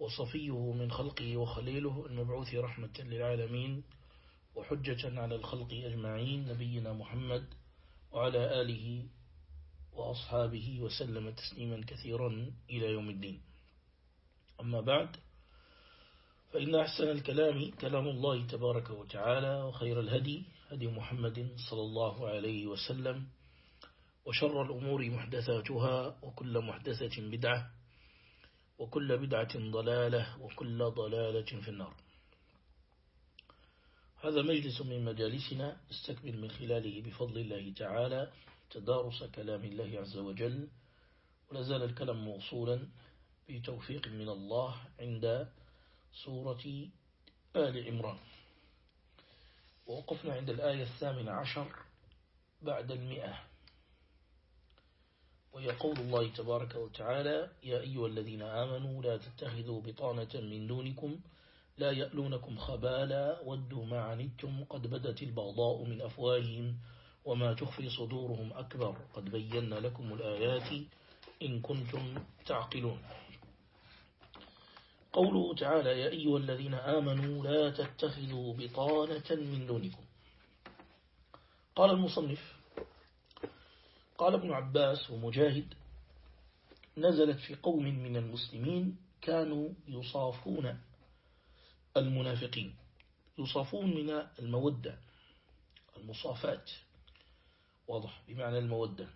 وصفيه من خلقه وخليله المبعوث رحمة للعالمين وحجة على الخلق أجمعين نبينا محمد وعلى آله وأصحابه وسلم تسليما كثيرا إلى يوم الدين. أما بعد فإن أحسن الكلام كلام الله تبارك وتعالى وخير الهدي هدي محمد صلى الله عليه وسلم وشر الأمور محدثاتها وكل محدثة بدعة وكل بدعة ضلالة وكل ضلالة في النار. هذا مجلس من مجالسنا استكمل من خلاله بفضل الله تعالى تدارس كلام الله عز وجل. ولازال الكلام موصولا بتوفيق من الله عند سورة آل عمران. ووقفنا عند الآية الثامنة عشر بعد المئة. ويقول الله تبارك وتعالى يا أيها الذين آمنوا لا تتخذوا بطانة من دونكم لا يألونكم خبالا ودوا ما عنتم قد بدت البغضاء من أفواههم وما تخفي صدورهم أكبر. قد بينا لكم الآيات إن كنتم تعقلون. قوله تعالى يا أيها الذين آمنوا لا تتخذوا بطانة من دونكم. قال المصنف قال ابن عباس ومجاهد نزلت في قوم من المسلمين كانوا يصافون المنافقين. يصافون من المودة المصافات. واضح بمعنى المودة.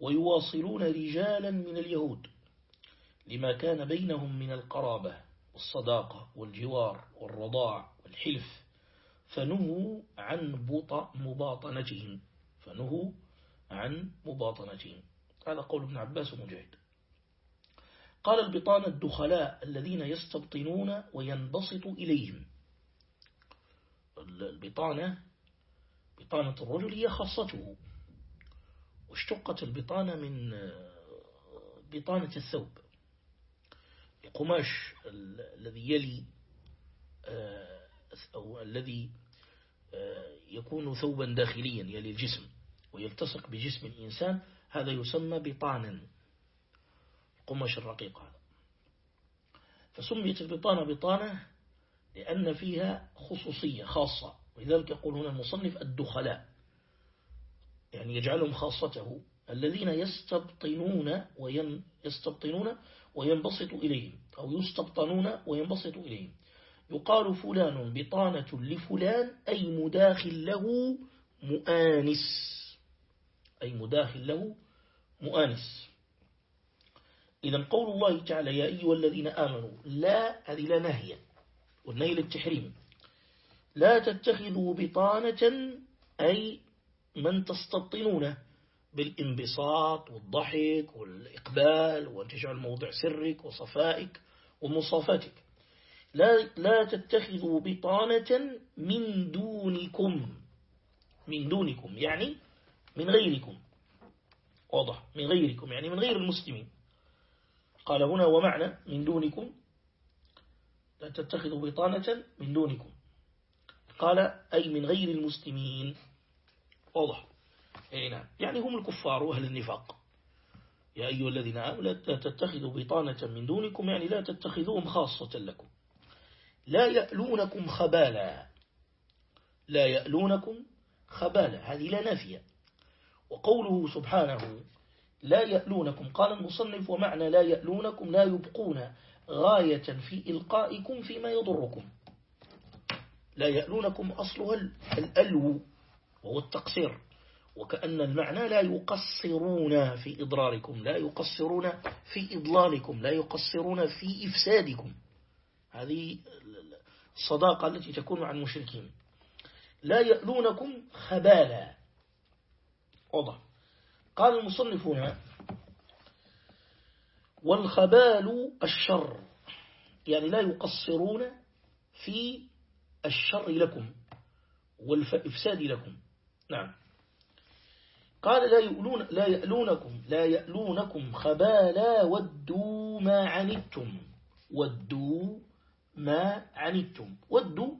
ويواصلون رجالا من اليهود لما كان بينهم من القرابة والصداقة والجوار والرضاع والحلف فنهوا عن مباطنتهم فنهوا عن مباطنتهم. هذا قول ابن عباس ومجاهد. قال البطانة الدخلاء الذين يستبطنون وينبسط إليهم. البطانة بطانة الرجل هي خاصته. واشتقت البطانة من بطانة الثوب. القماش الذي يلي أو الذي يكون ثوبا داخليا يلي الجسم. ويلتصق بجسم الإنسان هذا يسمى بطانا القماش الرقيق هذا. فسميت البطانة بطانة لأن فيها خصوصية خاصة. ولذلك يقول هنا المصنف الدخلاء. يعني يجعلهم خاصته. الذين يستبطنون وين يستبطنون وينبسط إليهم. أو يستبطنون وينبسط إليهم. يقال فلان بطانة لفلان أي مداخل له مؤانس. أي مداخل له مؤانس إذا قول الله تعالى يا أيها الذين آمنوا لا هذه لا نهي والنهي للتحريم. لا تتخذوا بطانة أي من تستبطنونه بالانبساط والضحك والإقبال وتجعل موضع سرك وصفائك ومصافتك لا, لا تتخذوا بطانة من دونكم من دونكم يعني من غيركم. واضح. من غيركم يعني من غير المسلمين. قال هنا ومعنى من دونكم. لا تتخذوا بطانة من دونكم. قال أي من غير المسلمين. واضح. نعم. يعني هم الكفار وأهل النفاق. يا أيها الذين آمنوا لا تتخذوا بطانة من دونكم. يعني لا تتخذوهم خاصة لكم. لا يألونكم خبالا. لا يألونكم خبالا. هذه لا نافية. وقوله سبحانه لا يألونكم. قال المصنف ومعنى لا يألونكم لا يبقون غاية في إلقائكم فيما يضركم. لا يألونكم أصلها الألو وهو التقصير وكأن المعنى لا يقصرون في إضراركم لا يقصرون في إضلالكم لا يقصرون في إفسادكم. هذه الصداقة التي تكون مع المشركين. لا يألونكم خبالا وضع قال المصنف هنا والخبال الشر يعني لا يقصرون في الشر لكم والإفساد لكم. نعم. قال لا يؤلون لا يألونكم لا يألونكم خبالا ودوا ما عنتم ودوا ما عنتم ودوا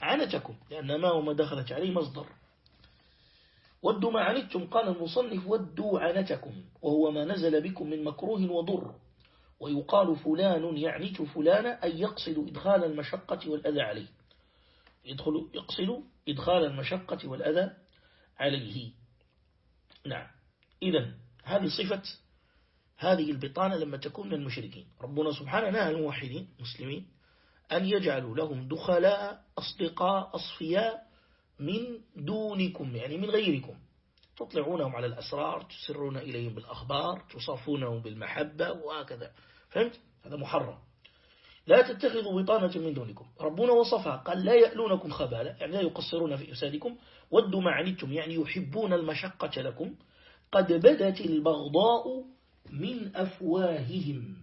عنتكم لأن ما وما دخلت عليه مصدر. ودوا ما عنتم قال المصنف ودوا عنتكم وهو ما نزل بكم من مكروه وضر. ويقال فلان يعنت فلانا أي يقصد إدخال المشقة والأذى عليه. يدخل يقصد إدخال المشقة والأذى عليه. نعم. إذا هذه صفة هذه البطانة لما تكون من المشركين. ربنا سبحانه نهى الموحدين مسلمين أن يجعلوا لهم دخلاء أصدقاء أصفياء من دونكم يعني من غيركم. تطلعونهم على الأسرار تسرون إليهم بالأخبار تصافونهم بالمحبة وهكذا. فهمت؟ هذا محرم. لا تتخذوا بطانة من دونكم. ربنا وصفها قال لا يألونكم خبالا يعني لا يقصرون في إفسادكم ودوا ما عنتم يعني يحبون المشقة لكم. قد بدت البغضاء من أفواههم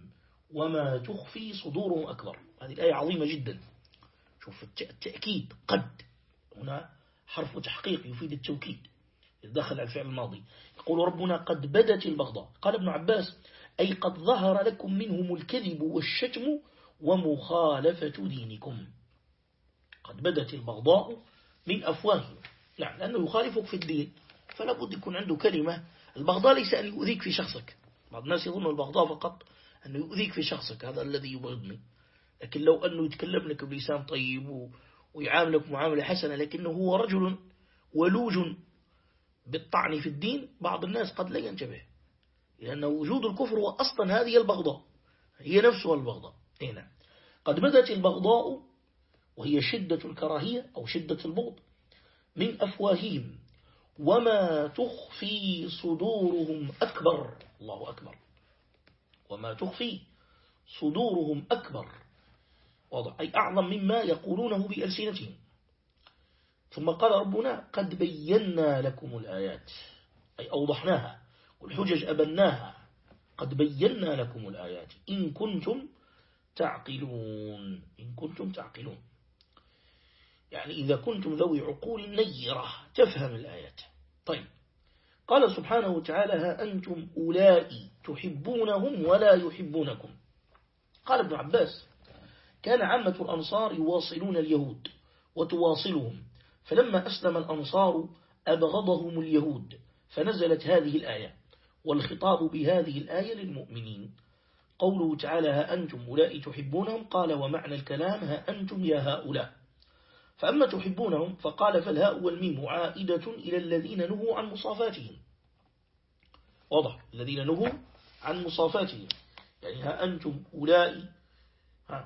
وما تخفي صدورهم أكبر. هذه الآية عظيمة جدا. شوف التأكيد قد. هنا حرف تحقيق يفيد التوكيد. دخل على الفعل الماضي. يقول ربنا قد بدت البغضاء. قال ابن عباس أي قد ظهر لكم منهم الكذب والشتم ومخالفة دينكم. قد بدت البغضاء من أفواههم. نعم لأنه يخالفك في الدين فلا بد يكون عنده كلمة. البغضاء ليس أن يؤذيك في شخصك. بعض الناس يظن البغضاء فقط أنه يؤذيك في شخصك هذا الذي يبغضني. لكن لو أنه يتكلم لك بلسان طيب ويعاملك معاملة حسنة لكنه هو رجل ولوج بالطعن في الدين بعض الناس قد لا ينتبه لأن وجود الكفر هو أصلا هذه البغضاء هي نفسها البغضاء. هنا قد بدت البغضاء وهي شدة الكراهية أو شدة البغض من أفواههم وما تخفي صدورهم أكبر. الله أكبر. وما تخفي صدورهم أكبر. واضح. أي أعظم مما يقولونه بألسنتهم. ثم قال ربنا قد بينا لكم الآيات. أي أوضحناها. والحجج أبناها. قد بينا لكم الآيات. إن كنتم تعقلون. إن كنتم تعقلون. يعني إذا كنتم ذوي عقول نيرة تفهم الآيات. طيب. قال سبحانه وتعالى ها أنتم أولئي تحبونهم ولا يحبونكم. قال ابن عباس كان عامة الأنصار يواصلون اليهود وتواصلهم. فلما أسلم الأنصار أبغضهم اليهود. فنزلت هذه الآية. والخطاب بهذه الآية للمؤمنين. قوله تعالى ها أنتم أولئي تحبونهم؟ قال ومعنى الكلام ها أنتم يا هؤلاء. فأما تحبونهم فقال فالهاء والميم عائدة إلى الذين نهوا عن مصافاتهم. واضح الذين نهوا عن مصافاتهم. يعني ها أنتم أولئي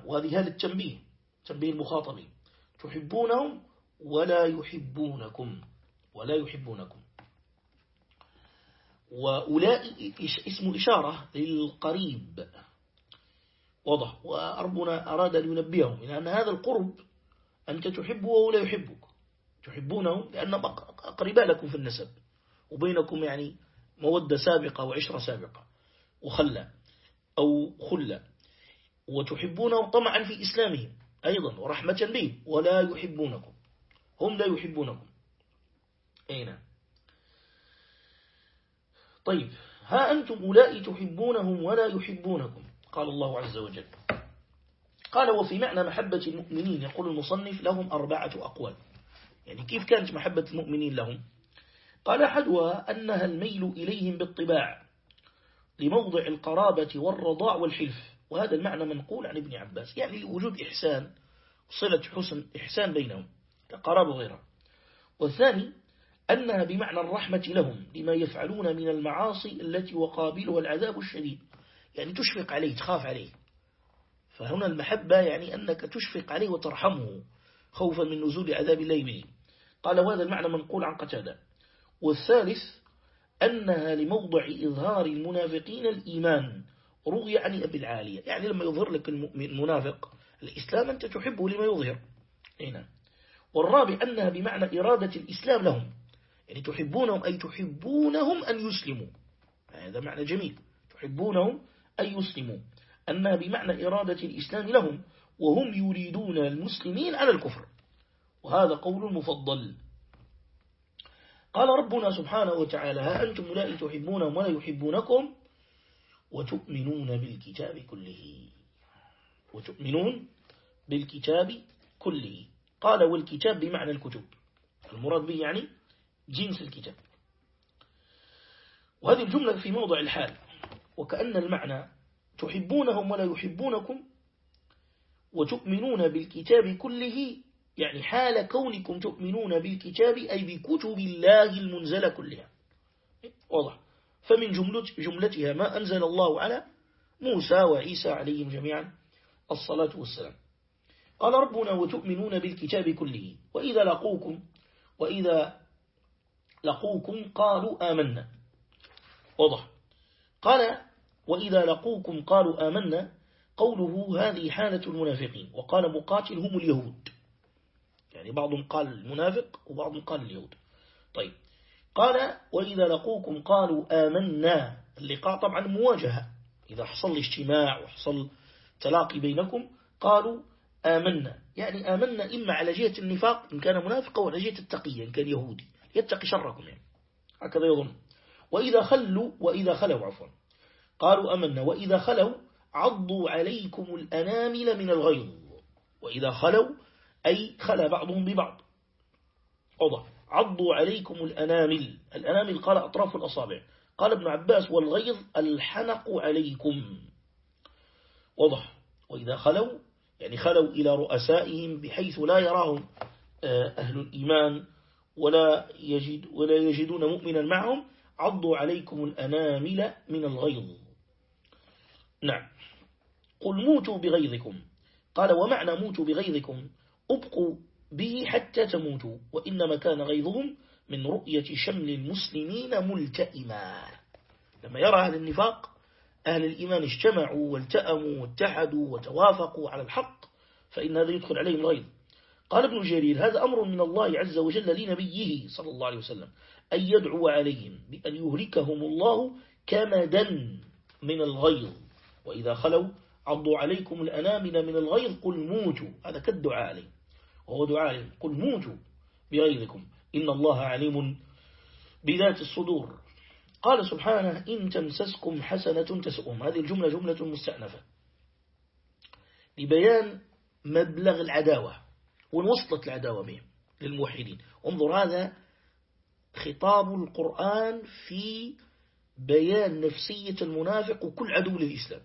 وهذه هذا التنبيه تنبيه المخاطبين تحبونهم ولا يحبونكم. ولا يحبونكم. وأولئي اسم إشارة للقريب. واضح. وربنا أراد أن ينبيهم لأن هذا القرب أنت تحبه وهو لا يحبك. تحبونه لأن أقرباء لكم في النسب. وبينكم يعني مودة سابقة وعشرة سابقة. وخلة أو خلة. وتحبونه طمعا في إسلامهم أيضا ورحمة به ولا يحبونكم. هم لا يحبونكم. أين طيب ها أنتم أولئك تحبونهم ولا يحبونكم؟ قال الله عز وجل. قال وفي معنى محبة المؤمنين. يقول المصنف لهم أربعة أقوال. يعني كيف كانت محبة المؤمنين لهم؟ قال أحدها أنها الميل إليهم بالطباع لموضع القرابة والرضاع والحلف. وهذا المعنى منقول عن ابن عباس. يعني وجود إحسان صلة حسن إحسان بينهم كقرابة غيرها والثاني أنها بمعنى الرحمة لهم لما يفعلون من المعاصي التي وقابلها العذاب الشديد. يعني تشفق عليه تخاف عليه. فهنا المحبة يعني أنك تشفق عليه وترحمه خوفا من نزول عذاب الله به. قال وهذا المعنى منقول عن قتادة. والثالث أنها لموضع إظهار المنافقين الإيمان رغي عن أبي العالية. يعني لما يظهر لك المنافق الإسلام أنت تحبه لما يظهر. هنا والرابع أنها بمعنى إرادة الإسلام لهم. يعني تحبونهم أي تحبونهم أن يسلموا. هذا معنى جميل. تحبونهم أن يسلموا. أنها بمعنى إرادة الإسلام لهم وهم يريدون المسلمين على الكفر. وهذا قول مفضل. قال ربنا سبحانه وتعالى ها أنتم لا تحبونهم ولا يحبونكم وتؤمنون بالكتاب كله. وتؤمنون بالكتاب كله. قال والكتاب بمعنى الكتب. المراد به يعني جنس الكتاب. وهذه الجملة في موضع الحال. وكأن المعنى تحبونهم ولا يحبونكم وتؤمنون بالكتاب كله يعني حال كونكم تؤمنون بالكتاب أي بكتب الله المنزلة كلها. واضح؟ فمن جملة جملتها ما أنزل الله على موسى وعيسى عليهم جميعا. الصلاة والسلام. قال ربنا وتؤمنون بالكتاب كله. وإذا لقوكم وإذا لقوكم قالوا آمنا. واضح. قال وإذا لقوكم قالوا آمنا قوله هذه حالة المنافقين. وقال مقاتل هم اليهود. يعني بعضهم قال المنافق وبعضهم قال اليهود. طيب. قال وإذا لقوكم قالوا آمنا. اللقاء طبعا مواجهة. إذا حصل اجتماع وحصل تلاقي بينكم قالوا آمنا. يعني آمنا إما على جهة النفاق إن كان منافق أو على جهة التقية إن كان يهودي. يتقي شركم يعني. هكذا يظن. وإذا خلوا وإذا خلوا عفوا. قالوا أمنا. وإذا خلوا عضوا عليكم الأنامل من الغيظ. وإذا خلوا أي خلى بعضهم ببعض. أوضح عضوا عليكم الأنامل. الأنامل قال أطراف الأصابع. قال ابن عباس والغيظ الحنق عليكم. وضح وإذا خلوا يعني خلوا إلى رؤسائهم بحيث لا يراهم آه، أهل الإيمان ولا, يجد ولا يجدون مؤمنا معهم. عضوا عليكم الأنامل من الغيظ. نعم. قل موتوا بغيظكم. قال ومعنى موتوا بغيظكم؟ أبقوا به حتى تموتوا وإنما كان غيظهم من رؤية شمل المسلمين ملتئما لما يرى أهل النفاق أهل الإيمان اجتمعوا والتأموا واتحدوا وتوافقوا على الحق فإن هذا يدخل عليهم الغيظ قال ابن جرير هذا أمر من الله عز وجل لنبيه صلى الله عليه وسلم أن يدعو عليهم بأن يهلكهم الله كمدا من الغيظ. وإذا خلوا عضوا عليكم الأنامل من الغيظ قل موتوا. هذا كالدعاء عليه وهو عليه قل موتوا بغيظكم. إن الله عليم بذات الصدور. قال سبحانه إن تمسسكم حسنة تسؤهم. هذه الجملة جملة مستأنفة. لبيان مبلغ العداوة ونوصلت العداوة بهم للموحدين. انظر هذا خطاب القرآن في بيان نفسية المنافق وكل عدو للإسلام.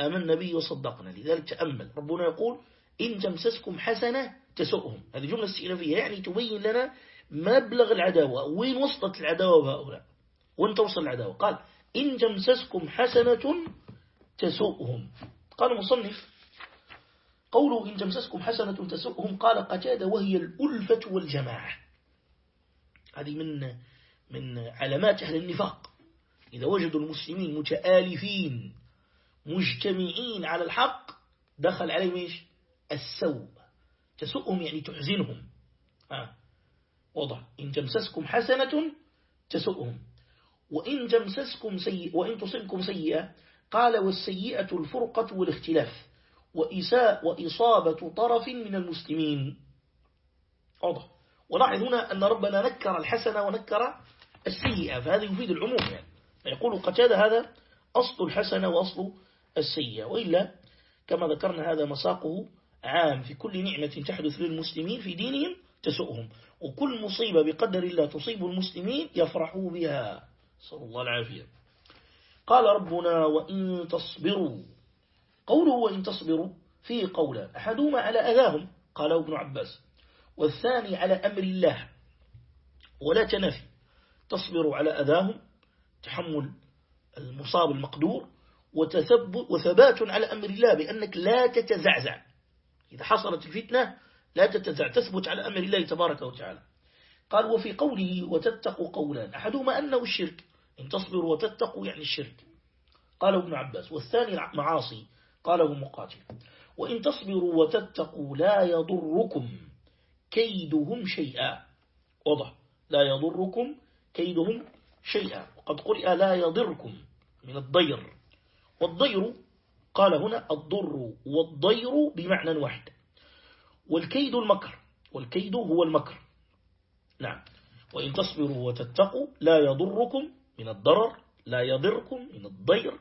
أمن النبي وصدقنا. لذلك تأمل. ربنا يقول إن تمسسكم حسنة تسؤهم. هذه جملة استئنافية. يعني تبين لنا مبلغ العداوة. وين وصلت العداوة بهؤلاء؟ وين توصل العداوة؟ قال إن تمسسكم حسنة تسؤهم. قال المصنف قوله إن تمسسكم حسنة تسؤهم قال قتادة وهي الألفة والجماعة. هذه من من علامات أهل النفاق. إذا وجدوا المسلمين متآلفين مجتمعين على الحق دخل عليهم إيش؟ السوء. تسؤهم يعني تحزنهم آه. وضع. إن تمسسكم حسنة تسؤهم. وإن تمسسكم سيئة وإن تصبكم سيئة قال والسيئة الفرقة والاختلاف. وإساء وإصابة طرف من المسلمين. واضح. ولاحظ هنا أن ربنا نكر الحسنة ونكر السيئة فهذا يفيد العموم يعني. فيقول قتادة هذا أصل الحسنة وأصل السيئة. وإلا كما ذكرنا هذا مساقه عام في كل نعمة تحدث للمسلمين في دينهم تسؤهم. وكل مصيبة بقدر الله تصيب المسلمين يفرحوا بها. صلى الله العافية. قال ربنا وإن تصبروا. قوله وإن تصبروا فيه قولا أحدهما على أذاهم قاله ابن عباس. والثاني على أمر الله. ولا تنفي. تصبر على أذاهم تحمل المصاب المقدور وثبات على أمر الله بأنك لا تتزعزع. إذا حصلت الفتنة لا تتزع تثبت على أمر الله تبارك وتعالى. قال وفي قوله وتتقوا قولان أحدهما أنه الشرك. إن تصبروا وتتقوا يعني الشرك. قاله ابن عباس والثاني معاصي قاله مقاتل. وإن تصبروا وتتقوا لا يضركم كيدهم شيئا. وضح لا يضركم كيدهم شيئا. وقد قرئ لا يضركم من الضير. والضير قال هنا الضر والضير بمعنى واحد. والكيد المكر والكيد هو المكر. نعم. وإن تصبروا وتتقوا لا يضركم من الضرر لا يضركم من الضير.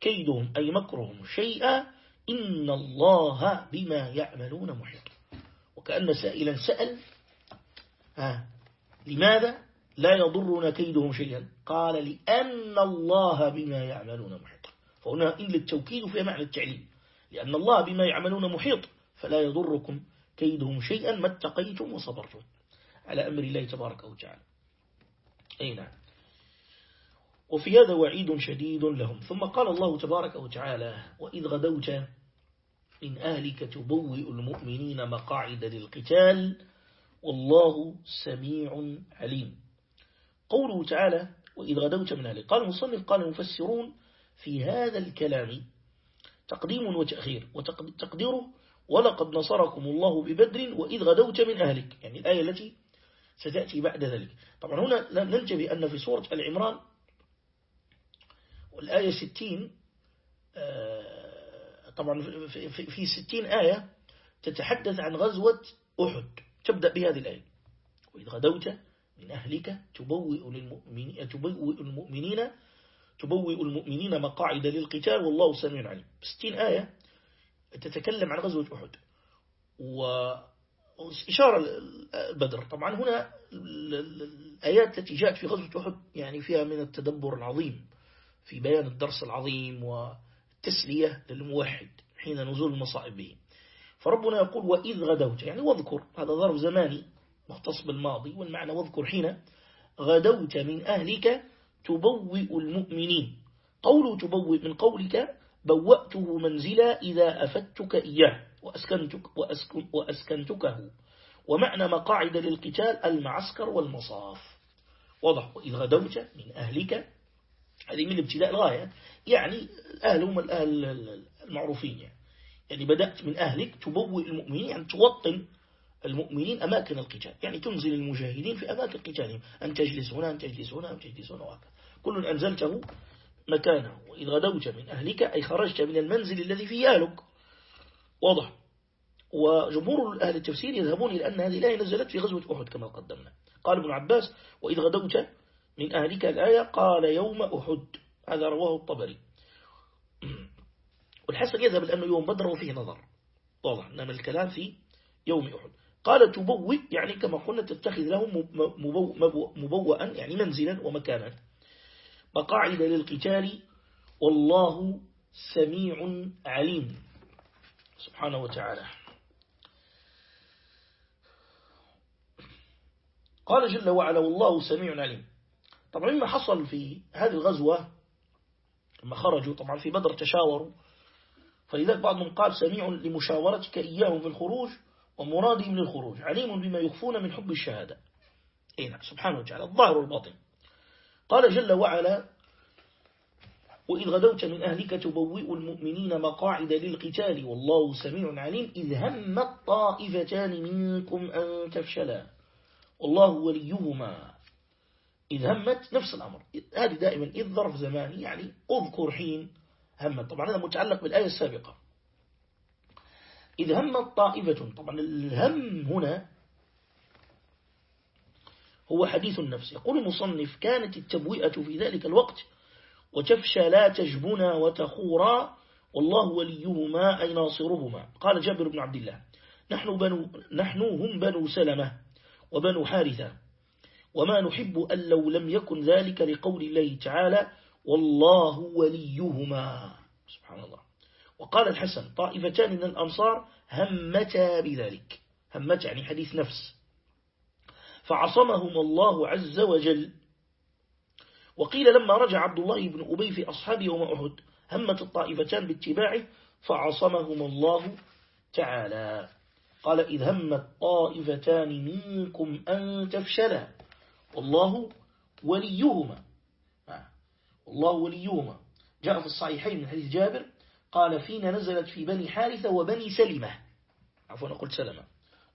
كيدهم أي مكرهم شيئا إن الله بما يعملون محيط. وكأن سائلا سأل ها لماذا لا يضرنا كيدهم شيئا؟ قال لأن الله بما يعملون محيط. فهنا إن للتوكيد في معنى التعليم. لأن الله بما يعملون محيط فلا يضركم كيدهم شيئا ما اتقيتم وصبرتم. على أمر الله تبارك وتعالى. أي نعم. وفي هذا وعيد شديد لهم. ثم قال الله تبارك وتعالى وإذ غدوت من أهلك تبوئ المؤمنين مقاعد للقتال والله سميع عليم. قوله تعالى وإذ غدوت من أهلك. قال المصنف قال المفسرون في هذا الكلام تقديم وتأخير وتقديره ولقد نصركم الله ببدر وإذ غدوت من أهلك. يعني الآية التي ستأتي بعد ذلك. طبعا هنا ننتبه أن في سورة العمران والآية 60 آه، طبعا في 60 آية تتحدث عن غزوة أحد. تبدأ بهذه الآية. وإذ غدوت من أهلك تبوئ, للمؤمنين تبوئ المؤمنين تبوئ المؤمنين مقاعد للقتال والله سميع عليم. 60 آية تتكلم عن غزوة أحد. وإشارة البدر. طبعا هنا الآيات التي جاءت في غزوة أحد يعني فيها من التدبر العظيم في بيان الدرس العظيم والتسلية للموحد حين نزول المصائب به فربنا يقول وإذ غدوت. يعني واذكر هذا ظرف زماني مختص بالماضي والمعنى واذكر حين غدوت من أهلك تبوئ المؤمنين. قول تبوئ من قولك بوأته منزلا إذا أفتك إياه وأسكنتك وأسكن وأسكنتكه. ومعنى مقاعد للقتال المعسكر والمصاف. واضح؟ وإذ غدوت من أهلك. هذه من ابتداء الغاية. يعني الأهل هم الأهل المعروفين يعني. يعني بدأت من أهلك تبوئ المؤمنين يعني توطن المؤمنين أماكن القتال. يعني تنزل المجاهدين في أماكن قتالهم. أن تجلس هنا أن تجلس هنا أن تجلس هنا وهكذا. كل أنزلته مكانه. وإذ غدوت من أهلك أي خرجت من المنزل الذي فيه أهلك واضح. وجمهور أهل التفسير يذهبون إلى أن هذه الآية نزلت في غزوة أحد كما قدمنا. قال ابن عباس وإذ غدوت من أهلك الآية قال يوم أحد. هذا رواه الطبري. والحسن يذهب لأنه يوم بدر وفيه نظر. واضح. إنما الكلام في يوم أحد. قال تبوئ يعني كما قلنا تتخذ له مبوءا يعني منزلا ومكانا. مقاعد للقتال والله سميع عليم. سبحانه وتعالى. قال جل وعلا والله سميع عليم. طبعا مما حصل في هذه الغزوة لما خرجوا طبعا في بدر تشاوروا. فلذلك بعضهم قال سميع لمشاورتك إياهم في الخروج. ومرادهم للخروج عليم بما يخفون من حب الشهادة. إيه نعم سبحانه وتعالى الظاهر والباطن. قال جل وعلا وإذ غدوت من أهلك تبوئ المؤمنين مقاعد للقتال والله سميع عليم إذ هم الطائفتان منكم أن تفشلا. والله وليهما. إذ همت نفس الأمر. هذه دائما إذ ظرف زماني يعني أذكر حين همت. طبعا هذا متعلق بالآية السابقة. إذ همت طائفة طبعا الهم هنا هو حديث النفس. يقول المصنف كانت التبوئة في ذلك الوقت وتفشى لا تجبنا وتخورا والله وليهما أي ناصرهما. قال جابر بن عبد الله نحن, بنو نحن هم بنو سلمة وبنو حارثة وما نحب أن لو لم يكن ذلك لقول الله تعالى والله وليهما. سبحان الله. وقال الحسن طائفتان من الأنصار همتا بذلك. همتا يعني حديث نفس. فعصمهم الله عز وجل. وقيل لما رجع عبد الله بن أبي في أصحاب يوم أحد همت الطائفتان باتباعه فعصمهم الله تعالى. قال إذ همت طائفتان منكم أن تفشلا والله وليهما. الله وليهما. جاء في الصحيحين من حديث جابر قال فينا نزلت في بني حارثة وبني سلمة. عفوا قلت سلمة.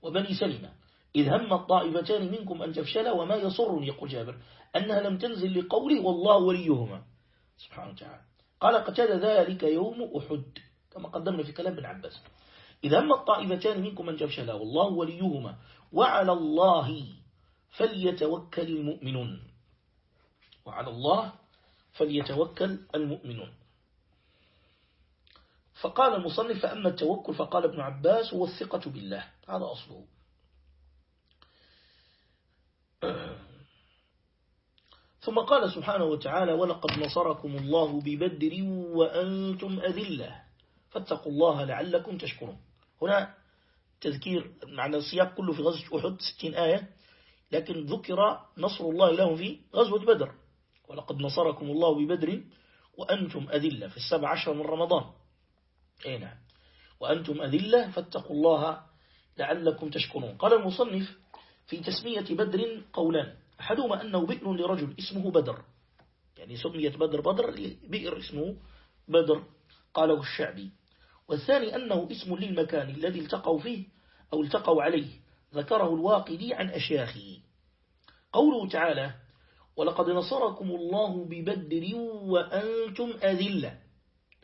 وبني سلمة. إذ هم الطائفتان منكم أن تفشلا وما يصرني يقول جابر. أنها لم تنزل لقولي والله وليهما. سبحانه وتعالى. قال قتل ذلك يوم أحد. كما قدمنا في كلام ابن عباس. إذا هم الطائفتان منكم من جفشلا والله وليهما. وعلى الله فليتوكل المؤمنون. وعلى الله فليتوكل المؤمنون. فقال المصنف فأما التوكل فقال ابن عباس هو الثقة بالله. هذا أصله. ثم قال سبحانه وتعالى ولقد نصركم الله ببدر وأنتم أذلة. فاتقوا الله لعلكم تشكرون. هنا تذكير معنى السياق كله في غزوة أحد ستين آية. لكن ذكر نصر الله لهم في غزوة بدر. ولقد نصركم الله ببدر وأنتم أذلة في السبع عشر من رمضان. أي نعم. وأنتم أذلة فاتقوا الله لعلكم تشكرون. قال المصنف في تسمية بدر قولان. أحدهما أنه بئر لرجل اسمه بدر. يعني سميت بدر بدر بئر اسمه بدر قاله الشعبي. والثاني أنه اسم للمكان الذي التقوا فيه أو التقوا عليه ذكره الواقدي عن أشياخه. قوله تعالى ولقد نصركم الله ببدر وأنتم أذلة.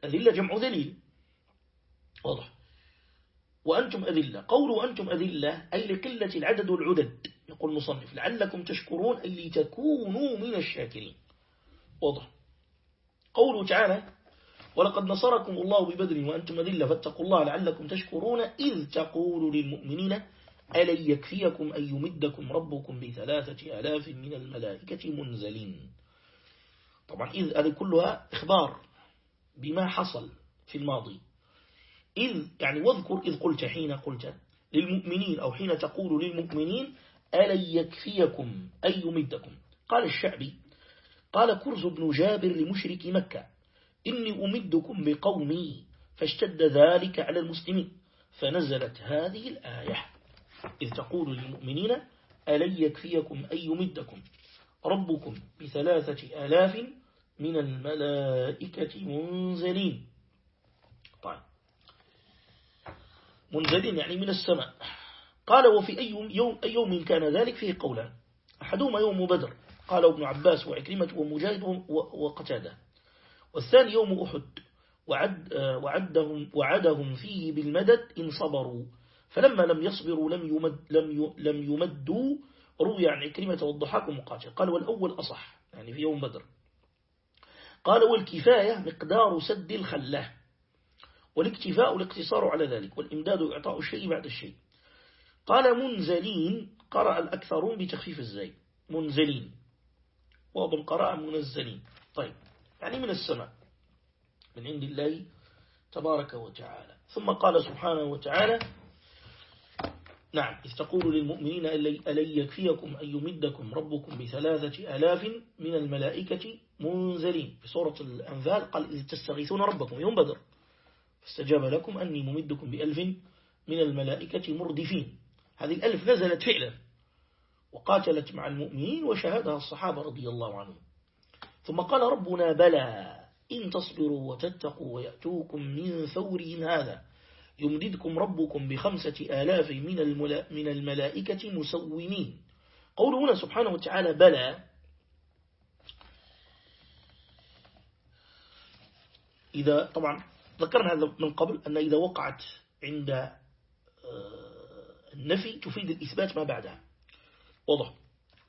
أذلة جمع ذليل. واضح. وأنتم أذلة. قولوا أنتم أذلة أي لقلة العدد والعدد. يقول مصنف لعلكم تشكرون أي لتكونوا من الشاكرين. واضح. قوله تعالى ولقد نصركم الله ببدر وأنتم أذلة. فاتقوا الله لعلكم تشكرون إذ تقولوا للمؤمنين ألن يكفيكم أن يمدكم ربكم بثلاثة آلاف من الملائكة منزلين. طبعا إذ هذه كلها إخبار بما حصل في الماضي. إذ يعني واذكر إذ قلت حين قلت للمؤمنين أو حين تقول للمؤمنين ألن يكفيكم أن يمدكم؟ قال الشعبي قال كرز بن جابر لمشرك مكة إني أمدكم بقومي فاشتد ذلك على المسلمين فنزلت هذه الآية. إذ تقول للمؤمنين ألن يكفيكم أن يمدكم؟ ربكم بثلاثة آلاف من الملائكة منزلين طيب منزلين يعني من السماء. قال وفي أي يوم, أي يوم كان ذلك فيه قولان. أحدهما يوم بدر. قال ابن عباس وعكرمة ومجاهد وقتادة. والثاني يوم أحد. وعد وعدهم, وعدهم فيه بالمدد إن صبروا. فلما لم يصبروا لم, يمد لم, لم يمدوا. روي عن عكرمة والضحاك ومقاتل. قال والأول أصح. يعني في يوم بدر. قال والكفاية مقدار سد الخلة والاكتفاء الاقتصار على ذلك والإمداد إعطاء الشيء بعد الشيء. قال منزلين قرأ الأكثرون بتخفيف الزي منزلين. وابن قرأ منزلين. طيب يعني من السماء من عند الله تبارك وتعالى. ثم قال سبحانه وتعالى نعم إذ تقول للمؤمنين ألن يكفيكم أن يمدكم ربكم بثلاثة ألاف من الملائكة منزلين. في سورة الأنفال قال إذ تستغيثون ربكم يوم بدر. فاستجاب لكم أني ممدكم بألف من الملائكة مردفين. هذه الألف نزلت فعلا وقاتلت مع المؤمنين وشهدها الصحابة رضي الله عنهم. ثم قال ربنا بلى إن تصبروا وتتقوا ويأتوكم من ثورهم هذا. يمددكم ربكم بخمسة آلاف من, من الملائكة مسومين. قوله هنا سبحانه وتعالى بلى. إذا طبعا ذكرنا هذا من قبل أن إذا وقعت عند آه، النفي تفيد الإثبات ما بعدها. واضح.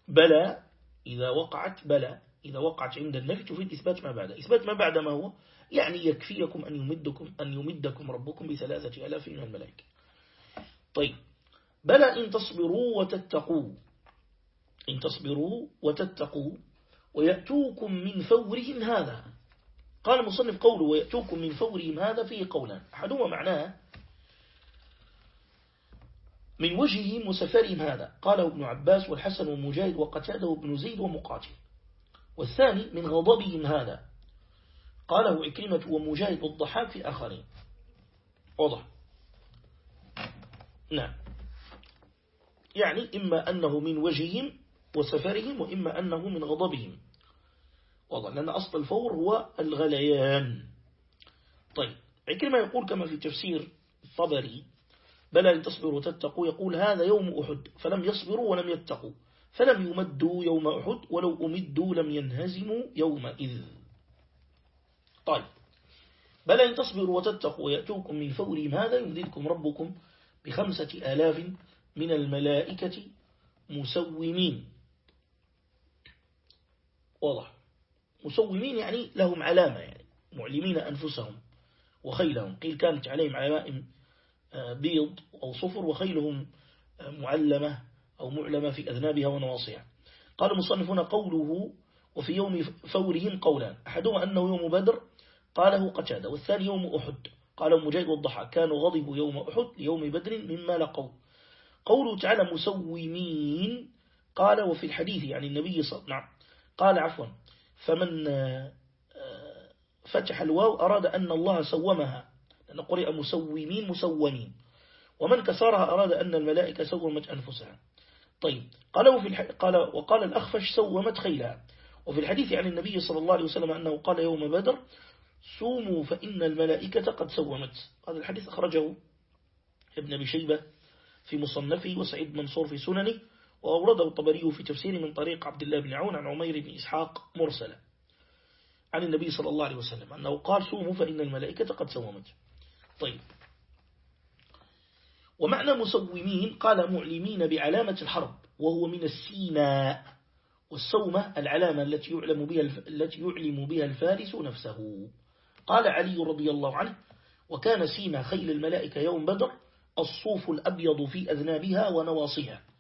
بلى إذا وقعت بلى إذا وقعت عند النفي تفيد إثبات ما بعدها. إثبات ما بعد ما هو؟ يعني يكفيكم أن يمدكم, أن يمدكم ربكم بثلاثة ألاف من الملائكة. طيب. بلى إن تصبروا وتتقوا. إن تصبروا وتتقوا ويأتوكم من فورهم هذا. قال المصنف قوله ويأتوكم من فورهم هذا فيه قولا أحدهما معناه من وجههم وسفرهم هذا. قاله ابن عباس والحسن ومجاهد وقتاده ابن زيد ومقاتل. والثاني من غضبهم هذا. قاله عكرمة ومجاهد والضحاك في آخرين. واضح؟ نعم. يعني إما أنه من وجههم وسفرهم وإما أنه من غضبهم. واضح لأن أصل الفور هو الغليان. طيب عكرمة يقول كما في تفسير الطبري بلى أن تصبروا وتتقوا يقول هذا يوم أحد فلم يصبروا ولم يتقوا فلم يمدوا يوم أحد ولو أمدوا لم ينهزموا يومئذ. طيب بل إن تصبروا وتتقوا ويأتوكم من فورهم هذا يمددكم ربكم بخمسة آلاف من الملائكة مسومين. واضح. مسومين يعني لهم علامة يعني معلمين أنفسهم وخيلهم. قيل كانت عليهم علامة آه، بيض أو صفر وخيلهم آه، معلمة أو معلمة في أذنابها ونواصيها. قال المصنفون قوله وفي يوم فورهم قولان أحدهما أنه يوم بدر قاله قتادة والثاني يوم أحد. قال مجاهد والضحى كانوا غضبوا يوم أحد ليوم بدر مما لقوا. قوله تعالى مسومين قال وفي الحديث يعني النبي صلى الله عليه وسلم قال عفوا فمن آه، فتح الواو أراد أن الله سومها لأن قرئ مسومين مسومين. ومن كسرها أراد أن الملائكة سومت أنفسها. طيب قال, في. قال وقال الأخفش سومت خيلها. وفي الحديث عن النبي صلى الله عليه وسلم أنه قال يوم بدر سوموا فإن الملائكة قد سومت. هذا الحديث أخرجه ابن أبي شيبة في مصنفه وسعيد منصور في سننه. وأورده الطبري في تفسيره من طريق عبد الله بن عون عن عمير بن إسحاق مرسلا عن النبي صلى الله عليه وسلم أنه قال سوموا فإن الملائكة قد سومت طيب. ومعنى مسومين قال معلمين بعلامة الحرب وهو من السيناء والسومة العلامة التي يعلم بها التي يعلم بها الفارس نفسه. قال علي رضي الله عنه وكان سيما خيل الملائكة يوم بدر الصوف الأبيض في أذنابها ونواصيها.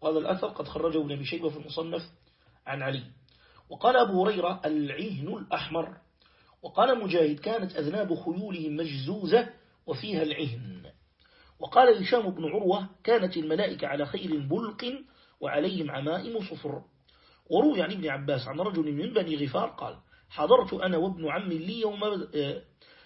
وهذا الأثر قد خرجه ابن شيبة في المصنف عن علي. وقال أبو هريرة العهن الأحمر. وقال مجاهد كانت أذناب خيولهم مجزوزة وفيها العهن وقال هشام بن عروة كانت الملائكة على خير بلق وعليهم عمائم صفر. وروي عن ابن عباس عن رجل من بني غفار قال حضرت أنا وابن عم لي يوم آه،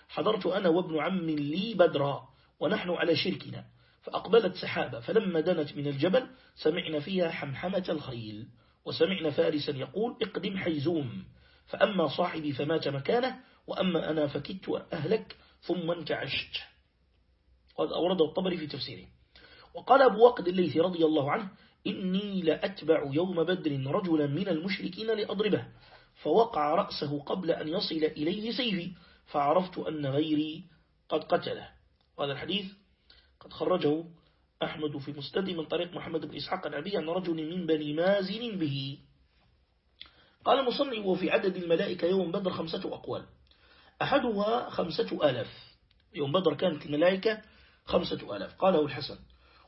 حضرت أنا وابن عم لي بدرا ونحن على شركنا. فأقبلت سحابة فلما دنت من الجبل سمعنا فيها حمحمة الخيل وسمعنا فارسا يقول اقدم حيزوم فأما صاحبي فمات مكانه وأما أنا فكدت أهلك ثم انتعشت. قد أورد الطبري في تفسيره. وقال أبو وقد الليثي رضي الله عنه إني لأتبع يوم بدر رجلا من المشركين لأضربه فوقع رأسه قبل أن يصل إليه سيفي فعرفت أن غيري قد قتله. وهذا الحديث قد خرجه أحمد في مستد من طريق محمد بن إسحاق العبي عن رجل من بني مازن به. قال المصنع وفي عدد الملائكة يوم بدر خمسة أقوال. أحدها خمسة آلاف. يوم بدر كانت الملائكة خمسة آلاف. قاله الحسن.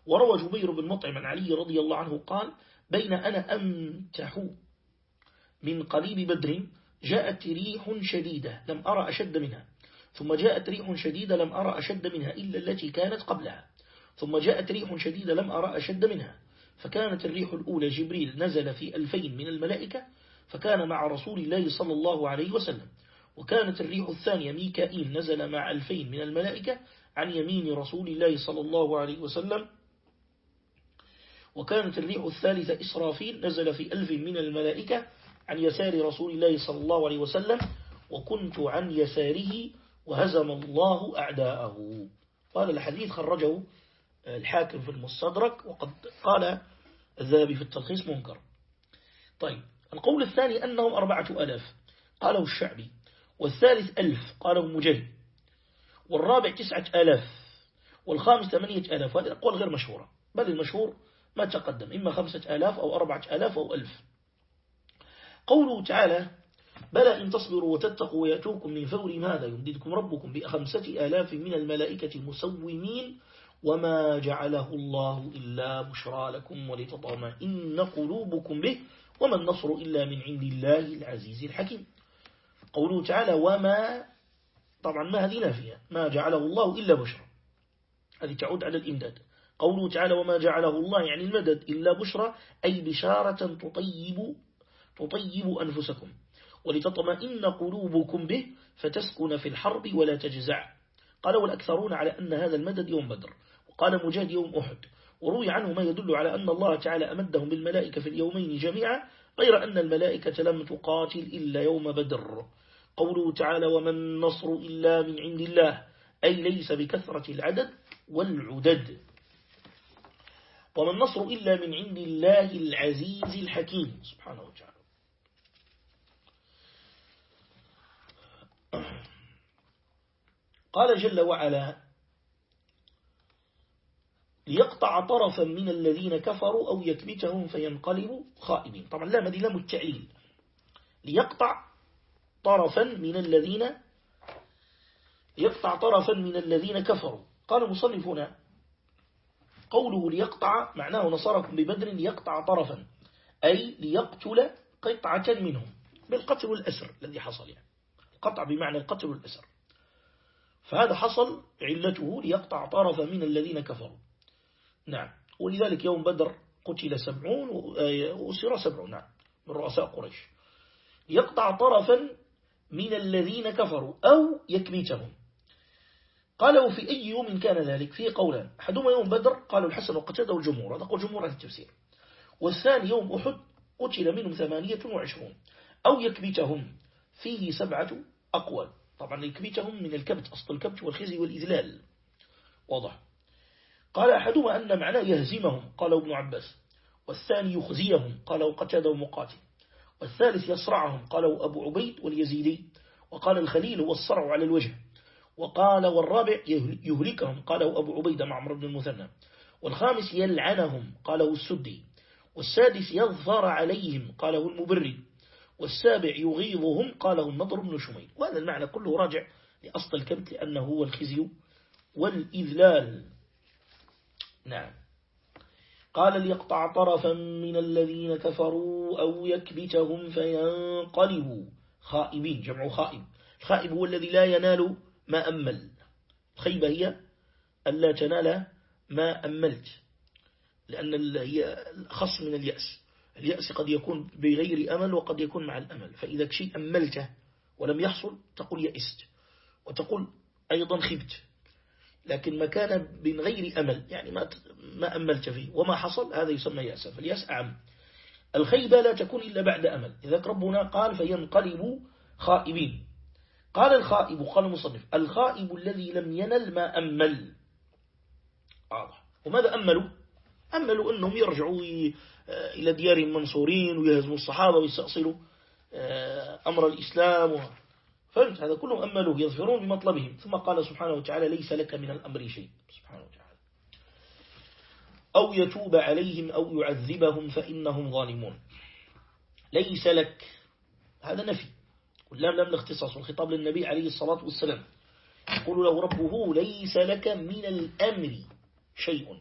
وروى جبير بن مطعم عن علي رضي الله عنه قال بين أنا أمتح من قليب بدر جاءت ريح شديدة. لم أرى أشد منها. ثم جاءت ريح شديدة لم أرى أشد منها إلا التي كانت قبلها. ثم جاءت ريح شديدة لم أرى أشد منها. فكانت الريح الأولى جبريل نزل في ألفين من الملائكة فكان مع رسول الله صلى الله عليه وسلم. وكانت الريح الثانية ميكائيل نزل مع ألفين من الملائكة عن يمين رسول الله صلى الله عليه وسلم. وكانت الريح الثالثة إسرافيل نزل في ألف من الملائكة عن يسار رسول الله صلى الله عليه وسلم. وكنت عن يساره وهزم الله أعداءه. قال الحديث خرجه الحاكم في المستدرك وقد قال الذهبي في التلخيص منكر. طيب القول الثاني أنهم أربعة ألاف قاله الشعبي. والثالث ألف قاله مجاهد. والرابع تسعة ألاف والخامس ثمانية ألاف وهذه الأقوال غير مشهورة. بل المشهور ما تقدم إما خمسة آلاف أو أربعة آلاف أو ألف. قوله تعالى بلى إن تصبروا وتتقوا ويأتوكم من فور ماذا يمددكم ربكم بخمسة آلاف من الملائكة مسومين وما جعله الله إلا بشرى لكم ولتطمئن قلوبكم به وما النصر إلا من عند الله العزيز الحكيم. قوله تعالى وما طبعا ما هذه نافية ما جعله الله إلا بشرى. هذه تعود على الإمداد. قوله تعالى وما جعله الله يعني المدد إلا بشرى أي بشارة تطيب, تطيب أنفسكم. ولتطمئن قلوبكم به فتسكن في الحرب ولا تجزع. قالوا الأكثرون على أن هذا المدد يوم بدر. وقال مجاد يوم أحد. وروي عنه ما يدل على أن الله تعالى أمدهم بالملائكة في اليومين جميعا غير أن الملائكة لم تقاتل إلا يوم بدر. قوله تعالى وما النصر إلا من عند الله. أي ليس بكثرة العدد والعدد. وما النصر إلا من عند الله العزيز الحكيم. سبحانه وتعالى. قال جل وعلا ليقطع طرفا من الذين كفروا أو يكبتهم فينقلبوا خائبين. طبعا لا لام التعليل ليقطع طرفا من الذين يقطع طرفا من الذين كفروا. قال المصنفون قوله ليقطع معناه نصركم ببدر ليقطع طرفا. أي ليقتل قطعة منهم بالقتل والأسر الذي حصل يعني. القطع بمعنى القتل والأسر. فهذا حصل علته ليقطع طرفا من الذين كفروا. نعم. ولذلك يوم بدر قتل سبعون وأسر سبعون نعم من رؤساء قريش. يقطع طرفا من الذين كفروا أو يكبيتهم قالوا في أي يوم كان ذلك؟ فيه قولان. أحدهما يوم بدر قالوا الحسن وقتده الجمهور هذا قول جمهور عن التفسير. والثاني يوم أحد قتل منهم ثمانية وعشرون أو يكبتهم. فيه سبعة أقوال. طبعا يكبتهم من الكبت أصل الكبت والخزي والإذلال. واضح. قال أحدهما أن معناه يهزمهم قاله ابن عباس. والثاني يخزيهم قاله قتادة مقاتل والثالث يصرعهم قاله أبو عبيد واليزيدي. وقال الخليل هو الصرع على الوجه. وقال والرابع يهلكهم قاله أبو عبيدة مع عمرو بن المثنى. والخامس يلعنهم قاله السدي. والسادس يظفر عليهم قاله المبري. والسابع يغيظهم قاله النضر بن شميل. وهذا المعنى كله راجع لأصل الكبت لأنه هو الخزي والإذلال. نعم. قال ليقطع طرفا من الذين كفروا أو يكبتهم فينقلبوا. خائبين جمع خائب. الخائب هو الذي لا ينال ما أمل. خيبة هي ألا تنال ما أملت لأن هي خص من اليأس. اليأس قد يكون بغير أمل وقد يكون مع الأمل. فإذا شيء أملته ولم يحصل تقول يأست. وتقول أيضا خبت لكن ما كان من غير أمل يعني ما ما أملت فيه وما حصل هذا يسمى يأسا فاليأس أعم. الخيبة لا تكون إلا بعد أمل. إذا ربنا قال فينقلبوا خائبين. قال الخائب قال المصنف الخائب الذي لم ينل ما أمل. واضح. وماذا أملوا؟ أملوا أنهم يرجعوا إلى ديارهم منصورين ويهزموا الصحابة ويستأصلوا آه، أمر الإسلام فهمت؟ هذا كلهم أملوا يظفرون بمطلبهم. ثم قال سبحانه وتعالى ليس لك من الأمر شيء. سبحانه وتعالى. أو يتوب عليهم أو يعذبهم فإنهم ظالمون. ليس لك. هذا نفي. واللام لم الاختصاص والخطاب للنبي عليه الصلاة والسلام. يقول له ربه ليس لك من الأمر شيء.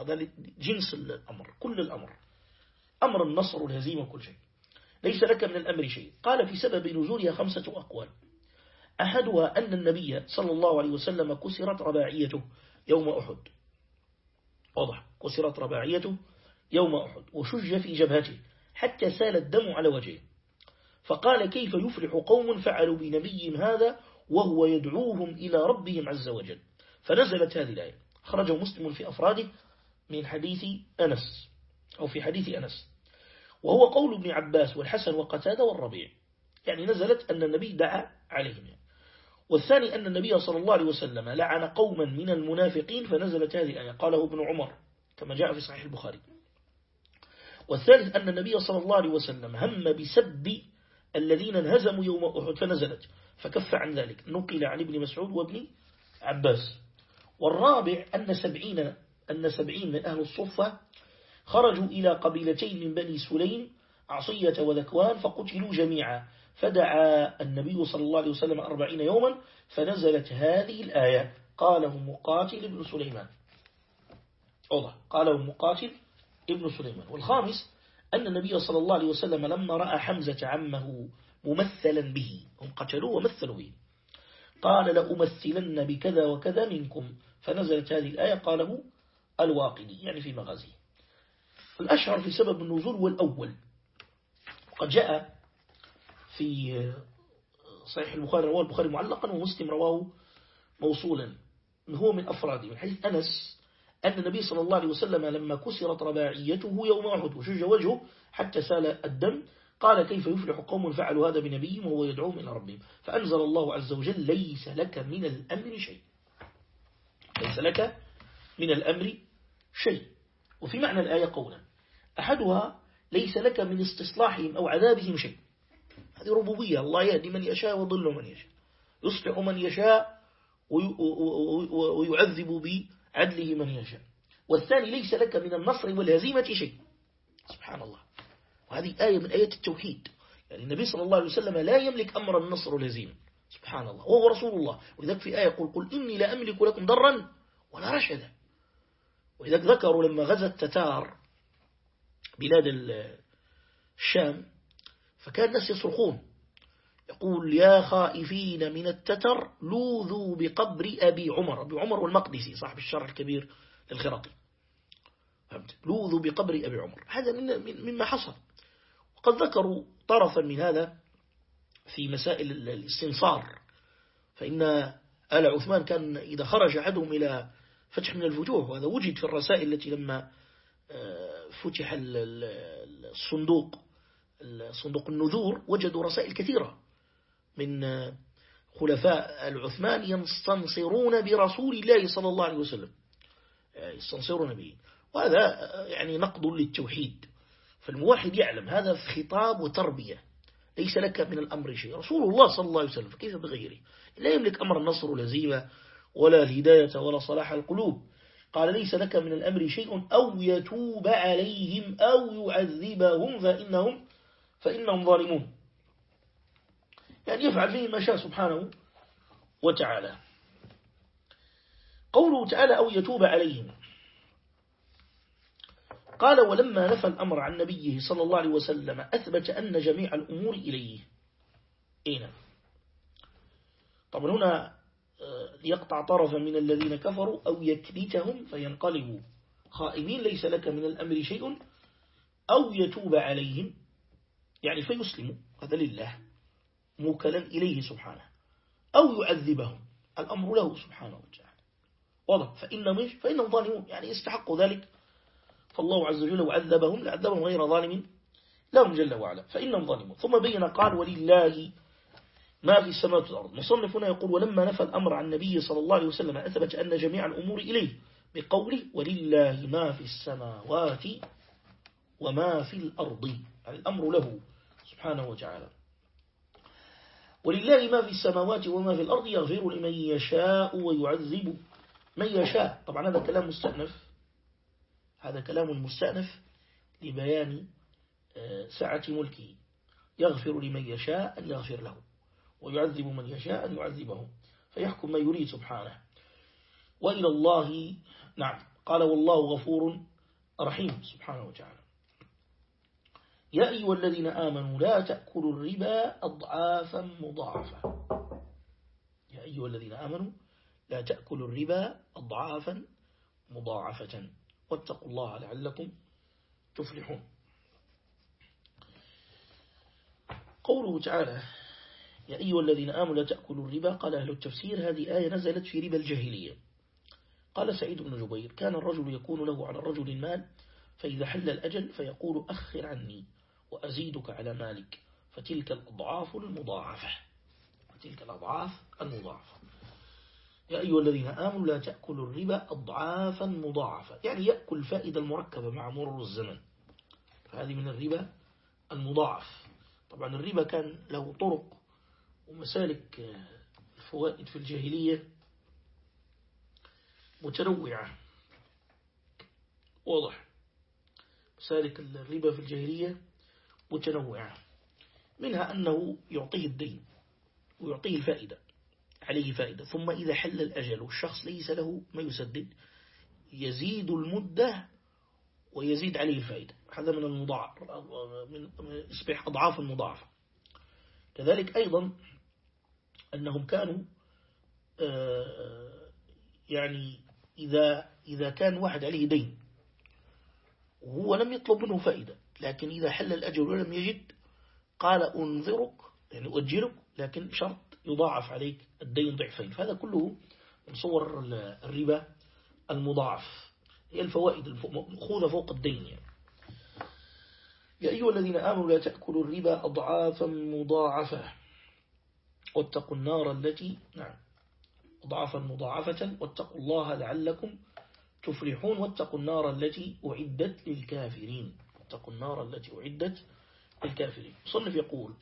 هذا جنس الأمر كل الأمر. أمر النصر والهزيمة وكل شيء. ليس لك من الأمر شيء. قال في سبب نزولها خمسة أقوال. أحدها أن النبي صلى الله عليه وسلم كسرت رباعيته يوم أحد. واضح. كسرت رباعيته يوم أحد. وشج في جبهته حتى سال الدم على وجهه. فقال كيف يفلح قوم فعلوا بنبيهم هذا وهو يدعوهم إلى ربهم عز وجل. فنزلت هذه الآية. خرجه مسلم في أفراده من حديث أنس أو في حديث أنس. وهو قول ابن عباس والحسن وقتادة والربيع. يعني نزلت أن النبي دعا عليهم. والثاني أن النبي صلى الله عليه وسلم لعن قوما من المنافقين فنزلت هذه الآية. قاله ابن عمر كما جاء في صحيح البخاري. والثالث أن النبي صلى الله عليه وسلم هم بسب الذين انهزموا يوم أحد فنزلت. فكف عن ذلك. نقل عن ابن مسعود وابن عباس. والرابع أن سبعين, أن سبعين من أهل الصفة خرجوا إلى قبيلتين من بني سليم عصية وذكوان فقتلوا جميعا. فدعا النبي صلى الله عليه وسلم أربعين يوما فنزلت هذه الآية. قاله مقاتل ابن سليمان. أوضح. قاله مقاتل ابن سليمان. والخامس أن النبي صلى الله عليه وسلم لما رأى حمزة عمه ممثلا به هم قتلوه ومثلوا به. قال لأمثلن بكذا وكذا منكم. فنزلت هذه الآية. قاله الواقدي يعني في مغازيه الأشهر في سبب النزول هو الأول. وقد جاء في صحيح البخاري رواه البخاري معلقا ومسلم رواه موصولا. هو؟ من أفراده من حديث أنس أن النبي صلى الله عليه وسلم لما كسرت رباعيته يوم أحد وشج وجهه حتى سال الدم قال كيف يفلح قوم فعلوا هذا بنبيهم وهو يدعوهم إلى ربهم؟ فأنزل الله عز وجل ليس لك من الأمر شيء. ليس لك من الأمر شيء. وفي معنى الآية قولا. أحدها ليس لك من استصلاحهم أو عذابهم شيء. هذه ربوبية. الله يهدي من يشاء وضل من يشاء. يصلح من يشاء ويعذب بعدله من يشاء. والثاني ليس لك من النصر والهزيمة شيء. سبحان الله. وهذه آية من آيات التوحيد. يعني النبي صلى الله عليه وسلم لا يملك أمر النصر والهزيمة. سبحان الله. وهو رسول الله. ولذلك في آية يقول قل إني لا أملك لكم ضرا ولا رشدا. ولذلك ذكروا لما غزا التتار بلاد الشام فكان الناس يصرخون. يقول يا خائفين من التتر لوذوا بقبر أبي عمر. أبي عمر والمقدسي صاحب الشرح الكبير للخراقي فهمت؟ لوذوا بقبر أبي عمر. هذا مما حصل. وقد ذكروا طرفا من هذا في مسائل الاستنصار. فإن آل عثمان كان إذا خرج أحدهم إلى فتح من الفتوح وهذا وجد في الرسائل التي لما آه، فتح الصندوق صندوق النذور وجدوا رسائل كثيرة من آه، خلفاء العثمان يستنصرون برسول الله صلى الله عليه وسلم. آه، يستنصرون به. وهذا يعني نقض للتوحيد. فالموحد يعلم هذا في خطاب وتربية. ليس لك من الأمر شيء. رسول الله صلى الله عليه وسلم فكيف بغيره؟ لا يملك أمر النصر والهزيمة ولا الهداية ولا صلاح القلوب. قال ليس لك من الأمر شيء أو يتوب عليهم أو يعذبهم فإنهم, فإنهم ظالمون. يعني يفعل فيه ما شاء سبحانه وتعالى. قوله تعالى أو يتوب عليهم. قال ولما نفى الأمر عن نبيه صلى الله عليه وسلم أثبت أن جميع الأمور إليه. إينا طبعا هنا يقطع طرفا من الذين كفروا أو يكبتهم فينقلبوا. خائمين ليس لك من الأمر شيء أو يتوب عليهم. يعني فيسلموا هذا لله. موكلا إليه سبحانه. أو يعذبهم الأمر له سبحانه وتعالى. واضح. فإنهم, فإنهم ظالمون. يعني يستحقوا ذلك. فالله عز وجل وعذبهم لعذبهم غير ظالم لهم جل وعلا. فإنهم ظالمون. ثم بين قال ولله ما في السماوات والأرض. مصنفنا يقول ولما نفى الأمر عن النبي صلى الله عليه وسلم أثبت أن جميع الأمور إليه بقوله ولله ما في السماوات وما في الأرض. يعني الأمر له سبحانه وتعالى. ولله ما في السماوات وما في الأرض يغفر لمن يشاء ويعذب من يشاء. طبعا هذا كلام مستأنف. هذا كلام مستأنف لبيان آه، سعة ملكه. يغفر لمن يشاء أن يغفر له. ويعذب من يشاء أن يعذبه. فيحكم ما يريد سبحانه. وإلى الله نعم. قال والله غفور رحيم سبحانه وتعالى. يا أيها الذين آمنوا لا تأكلوا الربا أضعافا مضاعفة. يا أيها الذين آمنوا لا تأكلوا الربا أضعافا مضاعفة. واتقوا الله لعلكم تفلحون. قوله تعالى يا أيها الذين آمنوا لا تأكلوا الربا قال أهل التفسير هذه آية نزلت في ربا الجاهلية. قال سعيد بن جبير كان الرجل يكون له على الرجل المال فإذا حل الأجل فيقول أخر عني وأزيدك على مالك فتلك الأضعاف المضاعفة. فتلك الأضعاف المضاعفة. يا أيها الذين آمنوا لا تأكلوا الربا أضعافا مضاعفة. يعني يأكل الفائدة المركبة مع مرور الزمن. فهذه من الربا المضاعف. طبعا الربا كان له طرق ومسالك الفوائد في الجاهلية متنوعة. واضح. مسالك الربا في الجاهلية متنوعة منها أنه يعطيه الدين ويعطيه الفائدة عليه فائدة. ثم إذا حل الأجل والشخص ليس له ما يسدد يزيد المدة ويزيد عليه الفائدة. هذا من المضاعف من يصبح أضعاف المضاعفة. كذلك أيضا أنهم كانوا آه، يعني إذا إذا كان واحد عليه دين وهو لم يطلب منه فائدة لكن إذا حل الأجل ولم يجد قال أنذرك يعني أجرك لكن شرط يضاعف عليك الدين ضعفين فهذا كله من صور الربا المضاعف هي الفوائد المأخوذة فوق الدين يعني. يا أيها الذين آمنوا لا تأكلوا الربا أضعافا مضاعفة واتقوا النار التي نعم. أضعافا مضاعفة واتقوا الله لعلكم تفلحون واتقوا النار التي أعدت للكافرين. واتقوا النار التي أعدت للكافرين. صنف يقول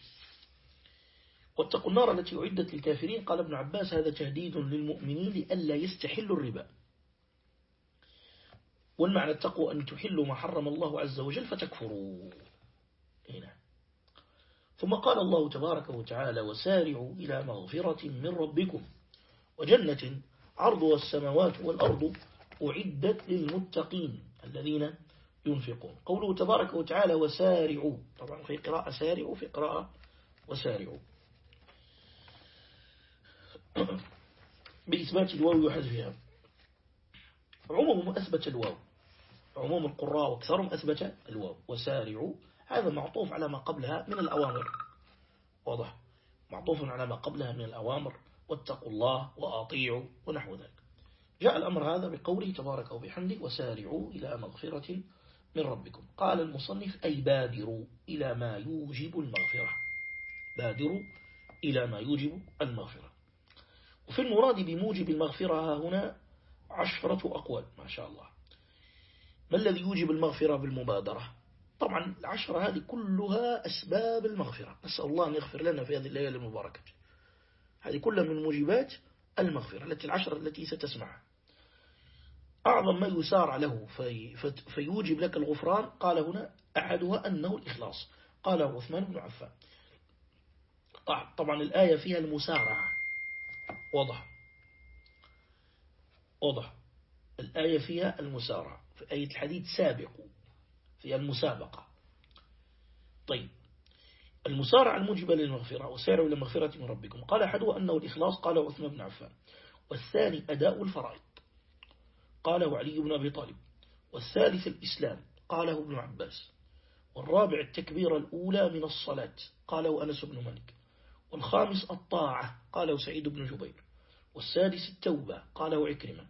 واتقوا النار التي أعدت للكافرين. قال ابن عباس هذا تهديد للمؤمنين لألا يستحلوا الربا. والمعنى التقوى أن تحلوا ما حرم الله عز وجل فتكفروا. هنا. ثم قال الله تبارك وتعالى وسارعوا إلى مغفرة من ربكم وجنة عرضها السماوات والأرض أعدت للمتقين الذين ينفقون. قوله تبارك وتعالى وسارعوا. طبعا في قراءة سارعوا في قراءة وسارعوا. بإثبات الواو وحذفها عموم أثبت الواو. عموم القراء وكثرهم أثبت الواو. وسارعوا هذا معطوف على ما قبلها من الأوامر. واضح؟ معطوف على ما قبلها من الأوامر. واتقوا الله وأطيعوا ونحو ذلك. جاء الأمر هذا بقوله تبارك وبحمده وسارعوا إلى مغفرة من ربكم. قال المصنف أي بادروا إلى ما يوجب المغفرة. بادروا إلى ما يوجب المغفرة. وفي المراد بموجب المغفرة هنا عشرة أقوال ما شاء الله. ما الذي يوجب المغفرة بالمبادرة؟ طبعا العشرة هذه كلها أسباب المغفرة. نسأل الله أن يغفر لنا في هذه الليلة المباركة. هذه كلها من موجبات المغفرة التي العشرة التي ستسمعها. أعظم ما يسارع له في فيوجب لك الغفران قال هنا أحدها أنه الإخلاص. قال عثمان بن عفان. طبعا الآية فيها المسارعة. واضح. واضح. الآية فيها المسارعة. في آية الحديث سابقوا. فيها المسابقة. طيب المسارعة الموجبة للمغفرة وسارعوا إلى من ربكم. قال أحدها أنه الإخلاص قال عثمان بن عفان. والثاني أداء الفرائض. قاله علي بن أبي طالب. والثالث الإسلام قاله ابن عباس. والرابع التكبير الأولى من الصلاة قاله أنس بن مالك. والخامس الطاعة قاله سعيد بن جبير. والسادس التوبة قاله عكرمة.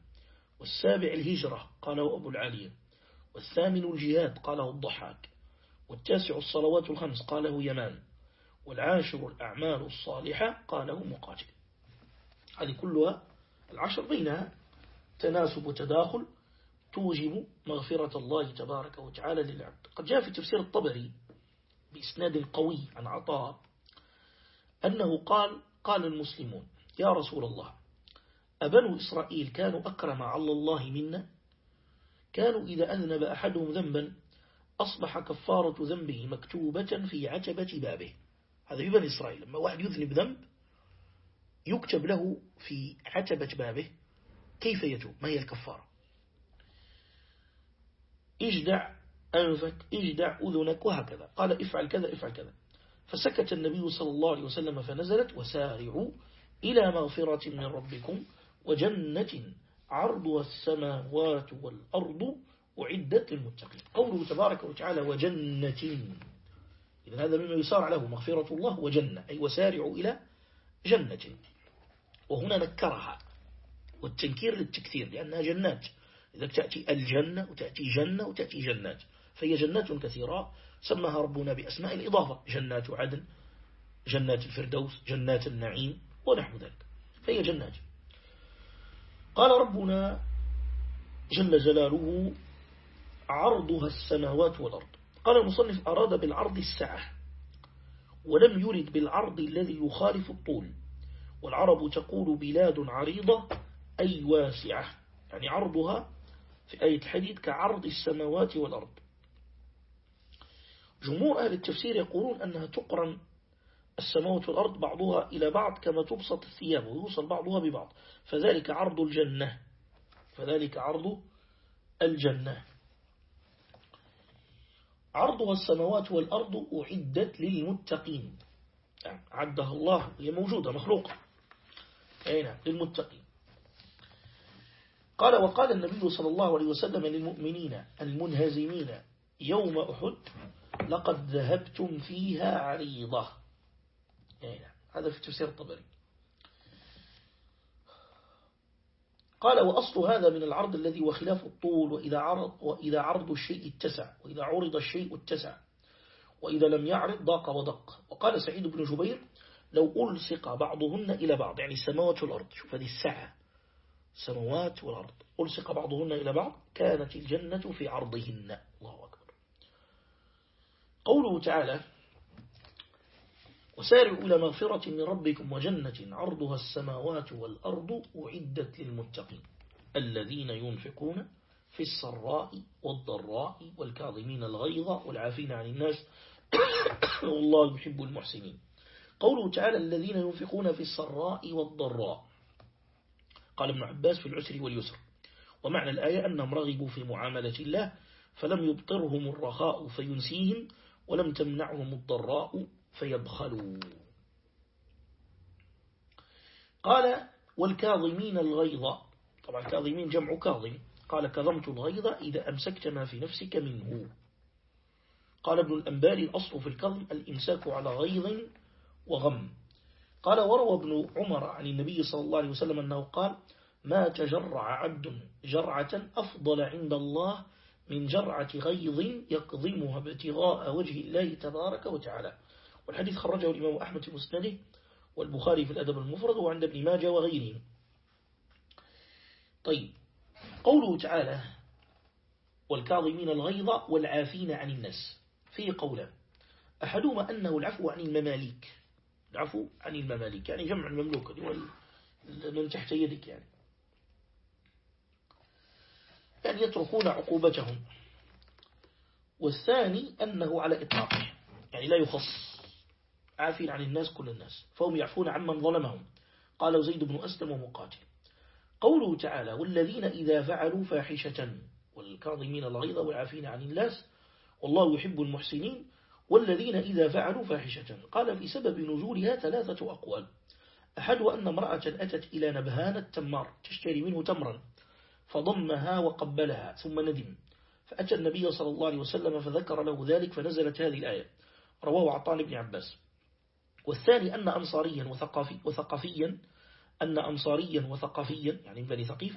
والسابع الهجرة قاله أبو العالية والثامن الجهاد قاله الضحاك. والتاسع الصلوات الخمس قاله يمان. والعاشر الأعمال الصالحة قاله مقاتل. هذه كلها العشر بينها تناسب وتداخل توجب مغفرة الله تبارك وتعالى للعبد. قد جاء في تفسير الطبري بإسناد قوي عن عطاء أنه قال قال المسلمون يا رسول الله أبنوا إسرائيل كانوا أكرم على الله منا كانوا إذا أذنب أحدهم ذنبا أصبح كفارة ذنبه مكتوبة في عتبة بابه. هذا في بني إسرائيل. لما واحد يذنب ذنب يكتب له في عتبة بابه كيف يتوب؟ ما هي الكفارة؟ اجدع أنفك اجدع أذنك وهكذا. قال افعل كذا افعل كذا. فسكت النبي صلى الله عليه وسلم فنزلت وسارعوا إلى مغفرة من ربكم وجنة عرضها السماوات والأرض أعدت للمتقين. قوله تبارك وتعالى وجنة. إذا هذا مما يسارع له مغفرة الله وجنة أي وسارعوا إلى جنة. وهنا نكرها والتنكير للتكثير لأنها جنات. إذا تأتي الجنة وتأتي جنة وتأتي جنات فهي جنات كثيرة سماها ربنا بأسماء الإضافة جنات عدن جنات الفردوس جنات النعيم ونحو ذلك. فهي جنات. قال ربنا جل جلاله عرضها السماوات والأرض. قال المصنف أراد بالعرض السعة ولم يرد بالعرض الذي يخالف الطول. والعرب تقول بلاد عريضة أي واسعة. يعني عرضها في آية الحديد كعرض السماوات والأرض. جمهور أهل التفسير يقولون أنها تقرن السماوات والأرض بعضها إلى بعض كما تبسط الثياب ويوصل بعضها ببعض. فذلك عرض الجنة. فذلك عرض الجنة. عرضها السماوات والأرض أعدت للمتقين. يعني عدها الله هي موجودة مخلوقة أين للمتقين. قال وقال النبي صلى الله عليه وسلم للمؤمنين المنهزمين يوم أحد لقد ذهبتم فيها عريضة. يعني هذا في تفسير الطبري. قال وأصل هذا من العرض الذي وخلاف الطول وإذا عرض, وإذا عرض الشيء اتسع وإذا عرض الشيء اتسع وإذا لم يعرض ضاق ودق. وقال سعيد بن جبير لو ألصق بعضهن إلى بعض يعني السماوات والأرض. شوف هذه السعة السماوات والأرض. ألصق بعضهن إلى بعض كانت الجنة في عرضهن. الله أكبر. قوله تعالى وسارعوا إلى مغفرة من ربكم وجنة عرضها السماوات والأرض أعدت للمتقين الذين ينفقون في السراء والضراء والكاظمين الغيظ والعافين عن الناس والله يحب المحسنين. قوله تعالى الذين ينفقون في السراء والضراء. قال ابن عباس في العسر واليسر. ومعنى الآية أنهم رغبوا في معاملة الله فلم يبطرهم الرخاء فينسيهم ولم تمنعهم الضراء فيبخلوا. قال والكاظمين الغيظ. طبعا كاظمين جمع كاظم. قال كظمت الغيظ إذا أمسكت ما في نفسك منه. قال ابن الأنباري الأصل في الكظم الإمساك على غيظ وغم. قال وروى ابن عمر عن النبي صلى الله عليه وسلم أنه قال ما تجرع عبد جرعة أفضل عند الله من جرعة غيظ يقضمها ابتغاء وجه الله تبارك وتعالى. والحديث خرجه الإمام أحمد في مسنده والبخاري في الأدب المفرد وعند ابن ماجه وغيره طيب قوله تعالى والكاظمين الغيظ والعافين عن الناس في قولا أحدهما أنه العفو عن المماليك العفو عن المماليك يعني جمع المملوك من تحت يدك يعني. يعني يتركون عقوبتهم. والثاني أنه على إطلاقه يعني لا يخص. عافين عن الناس كل الناس. فهم يعفون عمن ظلمهم. قال زيد بن أسلم ومقاتل. قوله تعالى والذين إذا فعلوا فاحشة والكاظمين الغيظ والعافين عن الناس والله يحب المحسنين والذين إذا فعلوا فاحشة. قال في سبب نزولها ثلاثة أقوال. أحد أن امرأة أتت إلى نبهان التمار تشتري منه تمرا فضمها وقبلها ثم ندم. فأتى النبي صلى الله عليه وسلم فذكر له ذلك فنزلت هذه الآية. رواه عطان بن عباس. والثاني أن أنصاريا وثقافي وثقافيا أن أنصاريا وثقافيا يعني بني ثقيف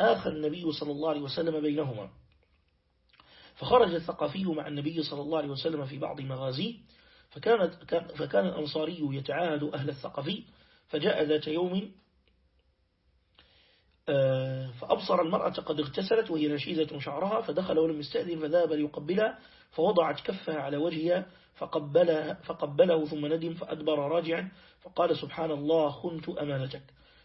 آخى النبي صلى الله عليه وسلم بينهما. فخرج الثقافي مع النبي صلى الله عليه وسلم في بعض مغازيه فكانت فكان الأنصاري يتعاهد أهل الثقفي فجاء ذات يوم فأبصر المرأة قد اغتسلت وهي نشيزة شعرها فدخل ولم يستأذن فذهب ليقبلها فوضعت كفها على وجهها فقبلها فقبله ثم ندم فأدبر راجعا فقال سبحان الله خنت أمانتك.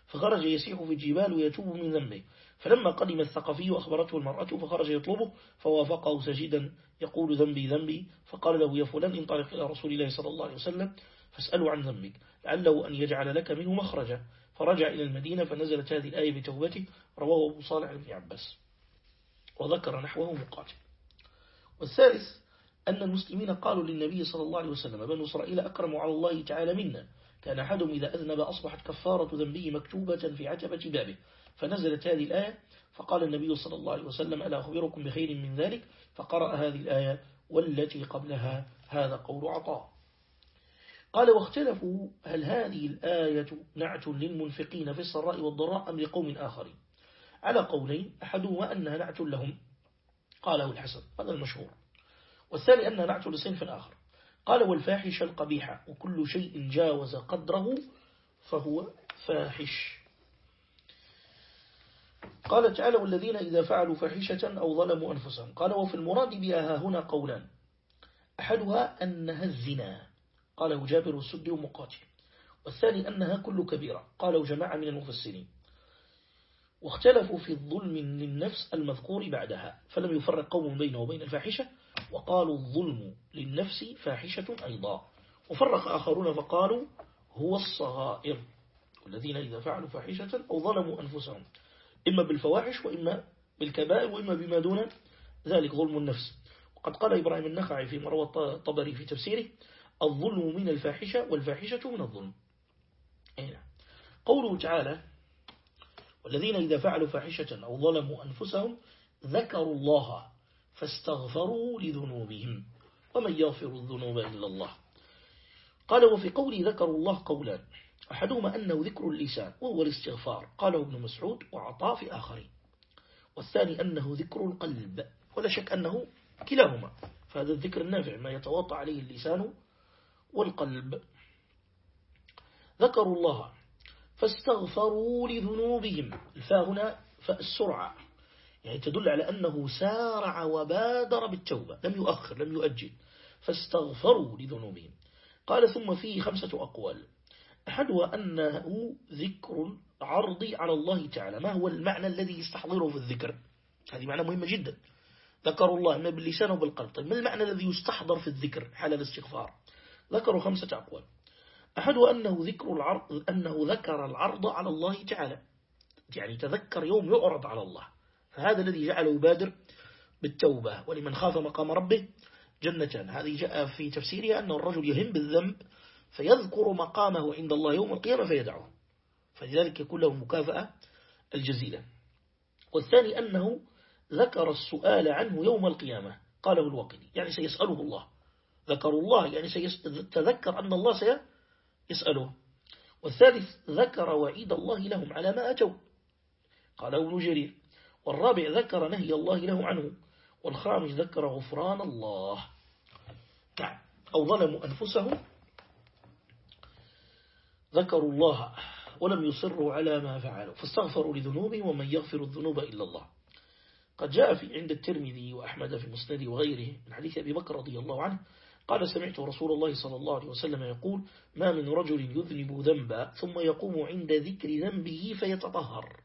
فخرج يسيح في الجبال ويتوب من ذنبه. فلما قدم الثقفي أخبرته المرأة فخرج يطلبه فوافقه سجدا يقول ذنبي ذنبي. فقال له يا فلان انطلق إلى رسول الله صلى الله عليه وسلم فاسألوا عن ذنبك لعله أن يجعل لك منه مخرجا. فرجع إلى المدينة فنزلت هذه الآية بتوبته رواه أبو صالح بن عباس وذكر نحوه مقاتل. والثالث أن المسلمين قالوا للنبي صلى الله عليه وسلم بنو إسرائيل أكرم على الله تعالى منا. كان أحدهم إذا أذنب أصبحت كفارة ذنبه مكتوبة في عتبة بابه. فنزلت هذه الآية فقال النبي صلى الله عليه وسلم ألا أخبركم بخير من ذلك؟ فقرأ هذه الآية والتي قبلها هذا قول عطاء. قال واختلفوا هل هذه الآية نعت للمنفقين في السراء والضراء أم لقوم آخرين؟ على قولين أحدهما أنها نعت لهم قاله الحسن هذا المشهور والثاني أنها نعت لصنف آخر قال والفاحش القبيحة وكل شيء جاوز قدره فهو فاحش. قال تعالى والذين إذا فعلوا فاحشة أو ظلموا أنفسهم قال وفي المراد بها هنا قولان أحدها أنها الزنا. قاله جابر السدي ومقاتل. والثاني أنها كل كبيرة. قاله جماعة من المفسرين. واختلفوا في الظلم للنفس المذكور بعدها فلم يفرق قوم بينه وبين الفاحشة وقالوا الظلم للنفس فاحشة أيضا. وفرق آخرون فقالوا هو الصغائر والذين إذا فعلوا فاحشة أو ظلموا أنفسهم إما بالفواحش وإما بالكبائر وإما بما دون ذلك ظلم النفس. وقد قال إبراهيم النخعي في مروى الطبري في تفسيره الظلم من الفاحشة والفاحشة من الظلم. نعم. قوله تعالى والذين إذا فعلوا فاحشة أو ظلموا أنفسهم ذكروا الله فاستغفروا لذنوبهم ومن يغفر الذنوب إلا الله. قال وفي قولي ذكروا الله قولان أحدهما أنه ذكر اللسان وهو الاستغفار. قاله ابن مسعود وعطاء في آخرين. والثاني أنه ذكر القلب ولا شك أنه كلاهما فهذا الذكر النافع ما يتواطى عليه اللسان والقلب. ذكروا الله فاستغفروا لذنوبهم. الفاء هنا فالسرعة يعني تدل على أنه سارع وبادر بالتوبة. لم يؤخر لم يؤجل. فاستغفروا لذنوبهم. قال ثم فيه خمسة أقوال. أحدها أنه ذكر العرض على الله تعالى. ما هو المعنى الذي يستحضره في الذكر؟ هذه معنى مهمة جدا. ذكروا الله ما باللسان وبالقلب. طيب ما المعنى الذي يستحضر في الذكر حال الاستغفار؟ ذكروا خمسة أقوال. أحدها أنه ذكر العرض أنه ذكر العرض على الله تعالى. يعني تذكر يوم يعرض على الله. فهذا الذي جعله يبادر بالتوبة. ولمن خاف مقام ربه جنتان هذه جاء في تفسيرها أن الرجل يهم بالذنب فيذكر مقامه عند الله يوم القيامة فيدعه فلذلك يكون له المكافأة الجزيلة. والثاني أنه ذكر السؤال عنه يوم القيامة. قاله الوقدي يعني سيسأله الله. ذكروا الله يعني سيتذكر أن الله سيسأله والثالث ذكر وعيد الله لهم على ما أتوا. قاله ابن جرير والرابع ذكر نهي الله له عنه. والخامس ذكر غفران الله. نعم. أو ظلموا أنفسهم. ذكروا الله ولم يصروا على ما فعلوا. فاستغفروا لذنوبهم ومن يغفر الذنوب إلا الله. قد جاء في عند الترمذي وأحمد في المسند وغيره من حديث أبي بكر رضي الله عنه قال سمعت رسول الله صلى الله عليه وسلم يقول ما من رجل يذنب ذنبا ثم يقوم عند ذكر ذنبه فيتطهر.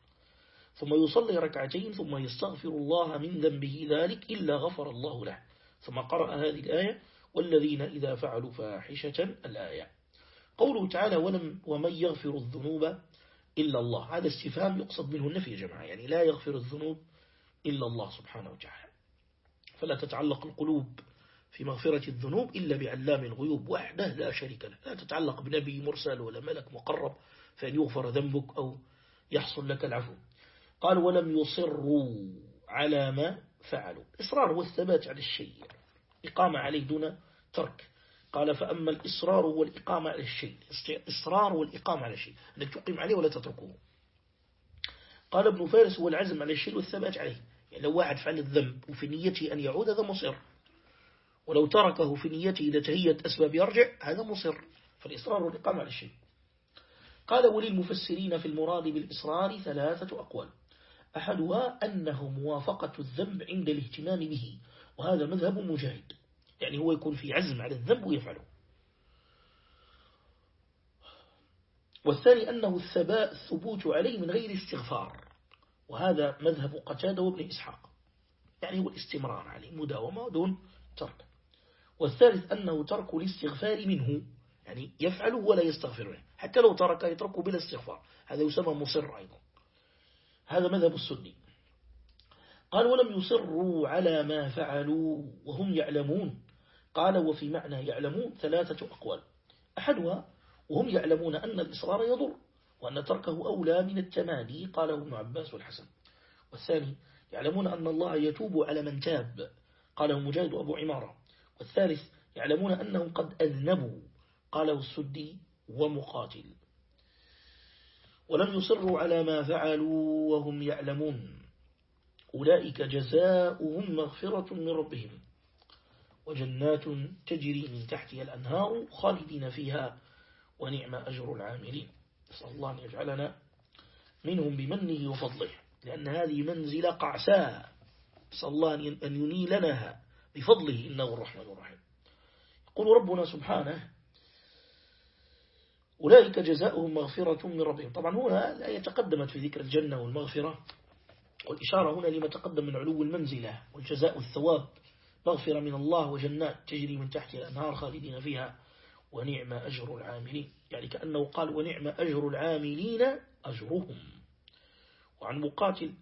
ثم يصلي ركعتين ثم يستغفر الله من ذنبه ذلك إلا غفر الله له. ثم قرأ هذه الآية والذين إذا فعلوا فاحشة الآية. قوله تعالى ولم ومن يغفر الذنوب إلا الله. هذا استفهام يقصد منه النفي يا جماعة يعني لا يغفر الذنوب إلا الله سبحانه وتعالى. فلا تتعلق القلوب في مغفرة الذنوب إلا بعلام الغيوب وحده لا شريك له. لا تتعلق بنبي مرسل ولا ملك مقرب فأن يغفر ذنبك أو يحصل لك العفو. قال ولم يصروا على ما فعلوا. إصرار والثبات على الشيء إقامة عليه دون ترك. قال فأما الإصرار والإقامة على الشيء. إصرار والإقامة على الشيء. أنك تقيم عليه ولا تتركه. قال ابن فارس هو العزم على الشيء والثبات عليه. يعني لو واحد فعل الذنب وفي نيته أن يعود هذا مصر ولو تركه في نيته لتهية أسباب يرجع هذا مصر فالإصرار والإقامة على الشيء. قال وللمفسرين في المراد بالإصرار ثلاثة أقوال. أحدها أنه موافقة الذنب عند الاهتمام به وهذا مذهب مجاهد. يعني هو يكون في عزم على الذنب ويفعله. والثاني أنه الثبوت عليه من غير استغفار. وهذا مذهب قتادة وابن إسحاق. يعني هو الاستمرار عليه مداومة دون ترك. والثالث أنه ترك الاستغفار منه يعني يفعله ولا يستغفر منه حتى لو ترك يتركه بلا استغفار. هذا يسمى مصر أيضا. هذا مذهب السني. قال ولم يصروا على ما فعلوا وهم يعلمون. قال وفي معنى يعلمون ثلاثة أقوال. أحدها وهم يعلمون أن الإصرار يضر وأن تركه أولى من التمادي. قاله ابن عباس والحسن. والثاني يعلمون أن الله يتوب على من تاب. قاله مجاهد أبو عمارة. والثالث يعلمون أنهم قد أذنبوا قاله السدي ومقاتل. ولم يصروا على ما فعلوا وهم يعلمون. أولئك جزاؤهم مغفرة من ربهم. وجنات تجري من تحتها الأنهار خالدين فيها ونعم أجر العاملين. نسأل الله أن يجعلنا منهم بمنه وفضله لأن هذه منزلة قعساء. نسأل الله أن ينيلناها بفضله. إنه الرحمن الرحيم. يقول ربنا سبحانه أولئك جزاؤهم مغفرة من ربهم. طبعا هنا الآية تقدمت في ذكر الجنة والمغفرة والإشارة هنا لما تقدم من علو المنزلة والجزاء والثواب مغفرة من الله وجنات تجري من تحت الأنهار خالدين فيها ونعم أجر العاملين. يعني كأنه قال ونعم أجر العاملين أجرهم. وعن مقاتل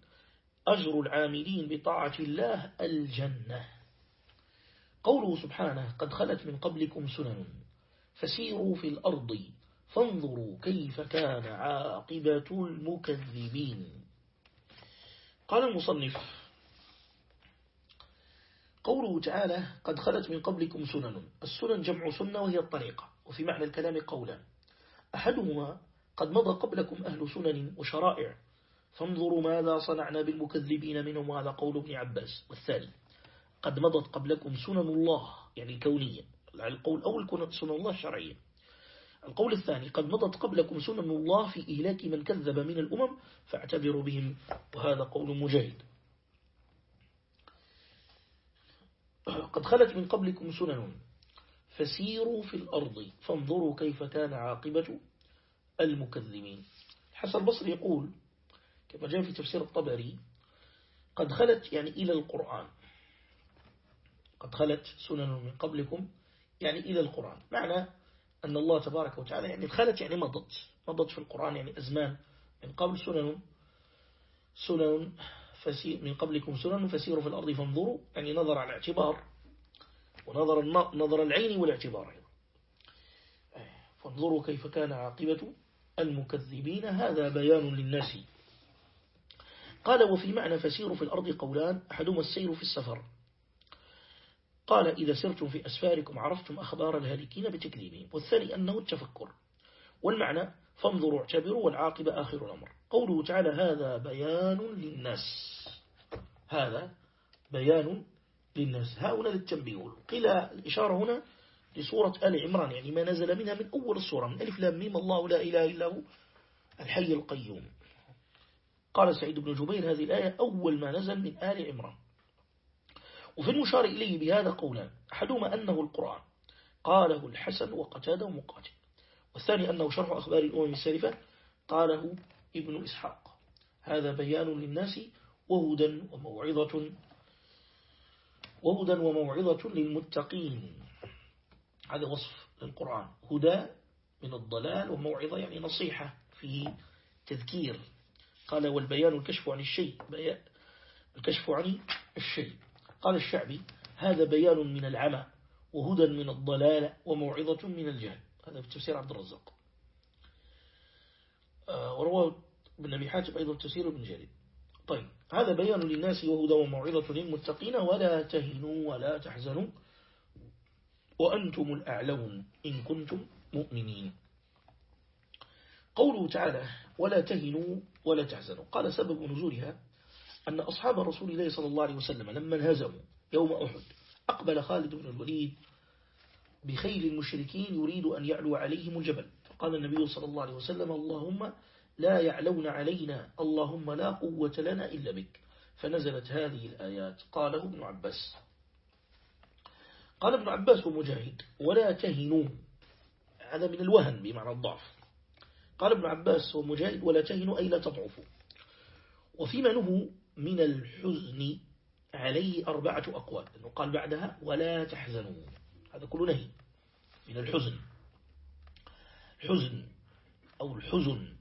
أجر العاملين بطاعة الله الجنة. قوله سبحانه قد خلت من قبلكم سنن فسيروا في الأرض فانظروا كيف كان عاقبة المكذبين. قال المصنف قوله تعالى قد خلت من قبلكم سنن. السنن جمع سنة وهي الطريقة وفي معنى الكلام قولا. أحدهما قد مضى قبلكم أهل سنن وشرائع فانظروا ماذا صنعنا بالمكذبين منهم وهذا قول ابن عباس. والثاني قد مضت قبلكم سنن الله يعني الكونية القول أول سنن الله الشرعية القول الثاني قد مضت قبلكم سنن الله في إهلاك من كذب من الأمم فاعتبروا بهم. وهذا قول مجاهد. قد خلت من قبلكم سنن. فسيروا في الأرض فانظروا كيف كان عاقبة المكذبين. حسن البصري يقول كما جاء في تفسير الطبري قد خلت يعني إلى القرآن. قد خلت سنن من قبلكم يعني إلى القرآن. معنى أن الله تبارك وتعالى يعني خلت يعني مضت. مضت في القرآن يعني أزمان من قبل سنن سنن من قبلكم سنن فسيروا في الأرض فانظروا يعني نظر على اعتبار ونظر نظر العين والاعتبار أيضا. فانظروا كيف كان عاقبة المكذبين هذا بيان للناس. قال وفي معنى فسيروا في الأرض قولان أحدهما السير في السفر. قال إذا سرتم في أسفاركم عرفتم أخبار الهالكين بتكذيبهم. والثاني أنه التفكر والمعنى فانظروا اعتبروا والعاقبة آخر الأمر. قوله تعالى هذا بيان للناس. هذا بيان للناس. هؤلاء للتنبيه قيل الإشارة هنا لسورة آل عمران يعني ما نزل منها من أول السورة من ألف لام ميم الله لا إله إلا هو الحي القيوم. قال سعيد بن جبير هذه الآية أول ما نزل من آل عمران. وفي المشار إليه بهذا قولان. أحدهما أنه القرآن. قاله الحسن وقتاده ومقاتل والثاني أنه شرح أخبار الأمم السالفة. قاله ابن إسحاق. هذا بيان للناس وهدى وموعظة وهدى وموعظة للمتقين. هذا وصف للقرآن. هدى من الضلال وموعظة يعني نصيحة في تذكير. قال والبيان الكشف عن الشيء. الكشف عن الشيء. قال الشعبي هذا بيان من العمى وهدى من الضلال وموعظة من الجهل. هذا في تفسير عبد الرزاق. آه، ورواه ابن أبي حاتم أيضا تفسير ابن جرير. طيب هذا بيان للناس وهدى وموعظة للمتقين ولا تهنوا ولا تحزنوا. وأنتم الأعلون إن كنتم مؤمنين. قوله تعالى ولا تهنوا ولا تحزنوا. قال سبب نزولها أن أصحاب رسول الله صلى الله عليه وسلم لما انهزموا يوم أحد أقبل خالد بن الوليد بخيل المشركين يريد أن يعلو عليهم الجبل. فقال النبي صلى الله عليه وسلم اللهم لا يعلون علينا اللهم لا قوة لنا إلا بك. فنزلت هذه الآيات قاله ابن عباس. قال ابن عباس ومجاهد ولا تهنوا هذا من الوهن بمعنى الضعف. قال ابن عباس ومجاهد ولا تهنوا أي لا تضعفوا. وفيما نهوا من الحزن عليه أربعة أقوال. أنه قال بعدها ولا تحزنوا. هذا كله نهي من الحزن. حزن أو الحزن.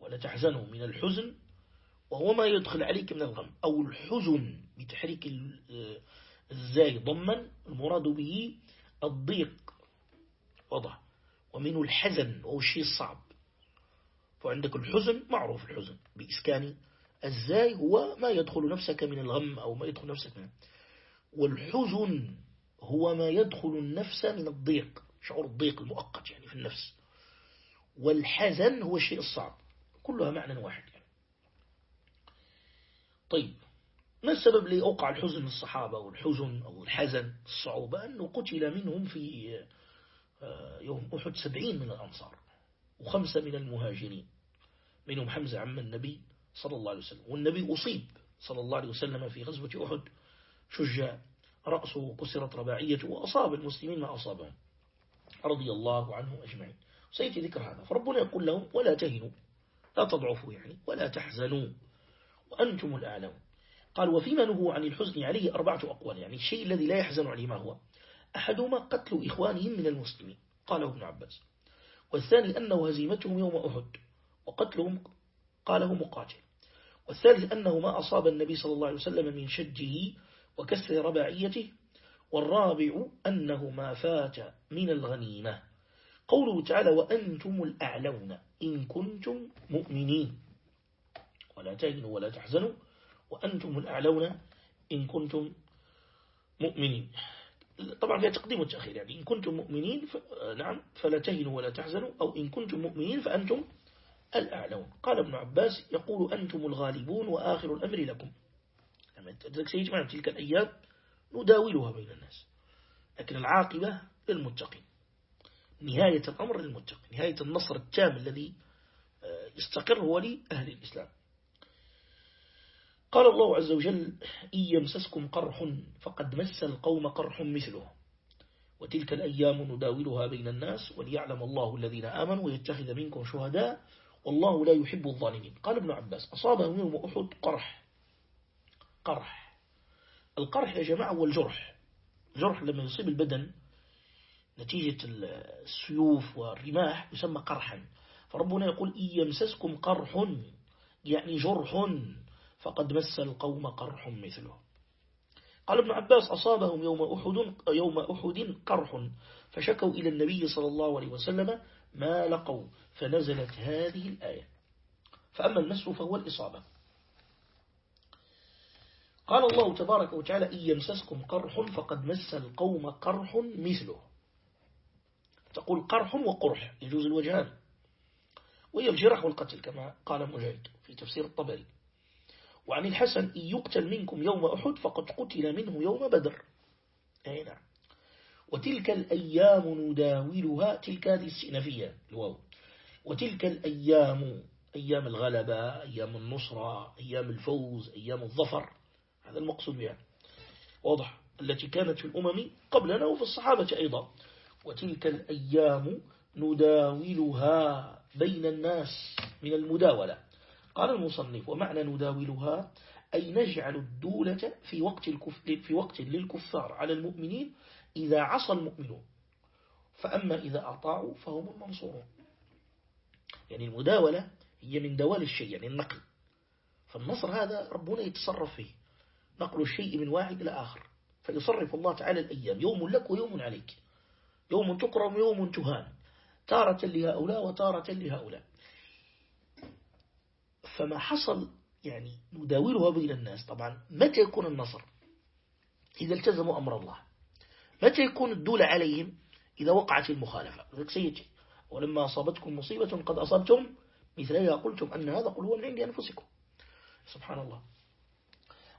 ولا تحزنوا من الحزن. وهو ما يدخل عليك من الغم. أو الحزن بتحريك الزاي ضمن المراد به الضيق. وضع. ومنه الحزن. وهو الشيء الصعب. فعندك الحزن معروف الحزن. بإسكان الزاي هو ما يدخل نفسك من الغم أو ما يدخل نفسك منه والحزن هو ما يدخل النفس من الضيق شعور الضيق المؤقت يعني في النفس والحزن هو الشيء الصعب كلها معنى واحد يعني. طيب ما السبب لأوقع الحزن للصحابة والحزن أو الحزن الصعوبة أنه قتل منهم في آه، يوم أحد سبعين من الأنصار وخمسة من المهاجرين منهم حمزة عم النبي صلى الله عليه وسلم. والنبي أصيب صلى الله عليه وسلم في غزوة أحد. شجع رأسه كسرت رباعيته وأصاب المسلمين ما أصابهم. رضي الله عنه أجمعين. سيأتي ذكر هذا. فربنا يقول لهم ولا تهنوا. لا تضعفوا يعني. ولا تحزنوا. وأنتم الأعلم قال وفيما نهوا عن الحزن عليه أربعة أقوال. يعني الشيء الذي لا يحزن عليه ما هو؟ أحدهما قتل إخوانهم من المسلمين. قاله ابن عباس. والثاني أنه هزيمتهم يوم أحد. وقتلهم قاله مقاتل. والثالث أنه ما أصاب النبي صلى الله عليه وسلم من شجه وكسر رباعيته والرابع أنه ما فات من الغنيمة. قوله تعالى وأنتم الأعلون إن كنتم مؤمنين. ولا تهنوا ولا تحزنوا وأنتم الأعلون إن كنتم مؤمنين. طبعا فيها تقديم والتأخير يعني إن كنتم مؤمنين ف... نعم فلا تهنوا ولا تحزنوا أو إن كنتم مؤمنين فأنتم الأعلون. قال ابن عباس يقول أنتم الغالبون وآخر الأمر لكم. لما سيجمع تلك الأيام نداولها بين الناس. لكن العاقبة للمتقين. نهاية الأمر للمتقين. نهاية النصر التام الذي آه، يستقر هو لأهل الإسلام. قال الله عز وجل إن يمسسكم قرح فقد مس القوم قرح مثله. وتلك الأيام نداولها بين الناس وليعلم الله الذين آمنوا ويتخذ منكم شهداء والله لا يحب الظالمين. قال ابن عباس أصابه يوم أحد قرح. قرح. القرح يا جماعة هو الجرح. الجرح لما يصيب البدن نتيجة السيوف والرماح يسمى قرحا. فربنا يقول إن يمسسكم قرح يعني جرح فقد مس القوم قرح مثله. قال ابن عباس أصابهم يوم أحد, يوم أحد قرح. فشكوا إلى النبي صلى الله عليه وسلم ما لقوا فنزلت هذه الآية. فأما المس فهو الإصابة. قال الله تبارك وتعالى إن يمسسكم قرح فقد مس القوم قرح مثله. تقول قرح وقرح يجوز الوجهان. وهي الجرح والقتل كما قال مجاهد في تفسير الطبري. وعن الحسن إن يقتل منكم يوم أحد فقد قتل منه يوم بدر. أي نعم. وتلك الأيام نداولها تلك هذه السنفية الواو. وتلك الأيام أيام الغلبة أيام النصرة أيام الفوز أيام الظفر. هذا المقصود بها. واضح. التي كانت في الأمم قبلنا وفي الصحابة أيضا. وتلك الأيام نداولها بين الناس من المداولة. قال المصنف ومعنى نداولها أي نجعل الدولة في وقت, الكف في وقت للكفار على المؤمنين إذا عصى المؤمنون فأما إذا أطاعوا فهم المنصورون يعني المداولة هي من دوال الشيء يعني النقل. فالنصر هذا ربنا يتصرف فيه. نقل الشيء من واحد إلى آخر. فيصرف الله تعالى الأيام. يوم لك ويوم عليك. يوم تكرم ويوم تهان. تارة لهؤلاء وتارة لهؤلاء. فما حصل يعني نداولها بين الناس. طبعا متى يكون النصر؟ إذا التزموا أمر الله. متى يكون الدولة عليهم إذا وقعت المخالفة. ذلك سيجي ولما أصابتكم مصيبة قد أصبتم مثلها قلتم أن هذا قل هو من عند أنفسكم. سبحان الله.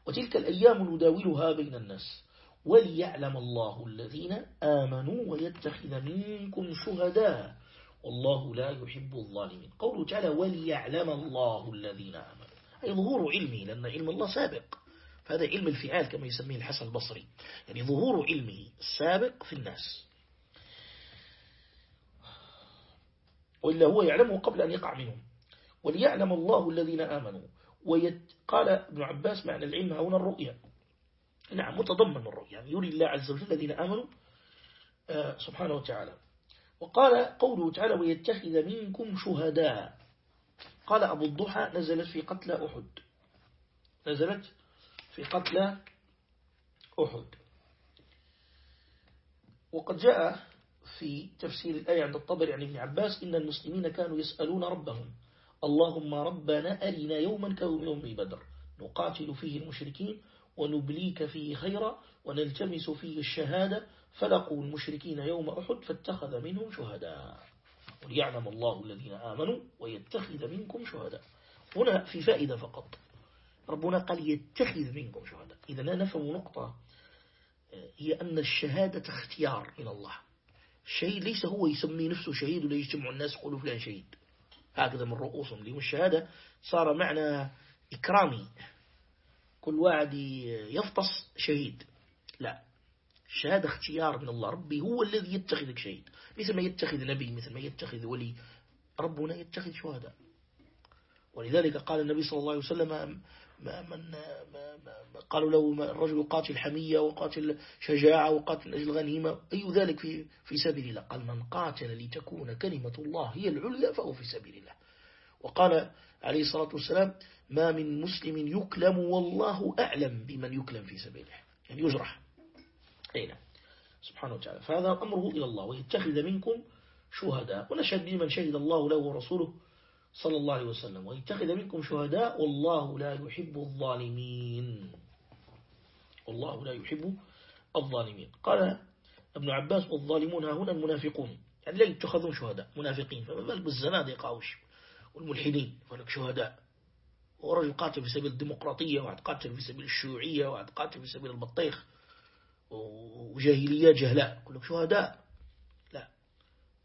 وتلك الأيام نداولها بين الناس. وليعلم الله الذين آمنوا ويتخذ منكم شهداء. والله لا يحب الظالمين. قوله تعالى وليعلم الله الذين آمنوا. أي ظهور علمه لأن علم الله سابق. فهذا علم الفعال كما يسميه الحسن البصري. يعني ظهور علمه السابق في الناس. وإلا هو يعلمه قبل أن يقع منهم. وليعلم الله الذين آمنوا. ويت... قال ابن عباس معنى العلم هنا الرؤيا. نعم متضمن الرؤيا. يعني يري الله عز وجل الذين آمنوا آه سبحانه وتعالى. وقال قوله تعالى ويتخذ منكم شهداء. قال أبو الضحى نزلت في قتل أحد. نزلت في قتل أحد. وقد جاء في تفسير الآية عند الطبر عن ابن عباس إن المسلمين كانوا يسألون ربهم اللهم ربنا أرنا يوما كيوم يوم بدر نقاتل فيه المشركين ونبليك فيه خيرا ونلتمس فيه الشهادة فلقوا المشركين يوم أحد فاتخذ منهم شهداء. وليعلم الله الذين آمنوا ويتخذ منكم شهداء. هنا في فائدة فقط. ربنا قال يتخذ منكم شهداء. إذا لا نفهم نقطة هي أن الشهادة اختيار من الله. شيء ليس هو يسمي نفسه شهيد ولا يجتمع الناس يقولوا فلان شهيد. هكذا من رؤوسهم. لهم الشهادة صار معنى إكرامي. كل واحد يفطس شهيد. لا. الشهادة اختيار من الله. ربي هو الذي يتخذك شهيد. مثل ما يتخذ نبي مثل ما يتخذ ولي. ربنا يتخذ شهداء. ولذلك قال النبي صلى الله عليه وسلم من قالوا له الرجل قاتل حمية وقاتل شجاعة وقاتل أجل غنيمة. أي ذلك في في سبيل الله؟ قال من قاتل لتكون كلمة الله هي العليا فهو في سبيل الله. وقال عليه الصلاة والسلام ما من مسلم يكلم والله أعلم بمن يكلم في سبيله يعني يجرح. أين نعم. سبحانه وتعالى. فهذا أمره إلى الله. ويتخذ منكم شهداء. ونشهد بمن شهد الله له ورسوله صلى الله عليه وسلم. ويتخذ منكم شهداء والله لا يحب الظالمين. والله لا يحب الظالمين. قال ابن عباس والظالمون هنا المنافقون. يعني لا يتخذون شهداء منافقين. فما بالك بالزنادقة والملحدين؟ فلك شهداء. ورجل قاتل في سبيل الديمقراطية وعد قاتل في سبيل الشيوعية وعد قاتل في سبيل البطيخ وجاهلية جهلاء. كلك شهداء.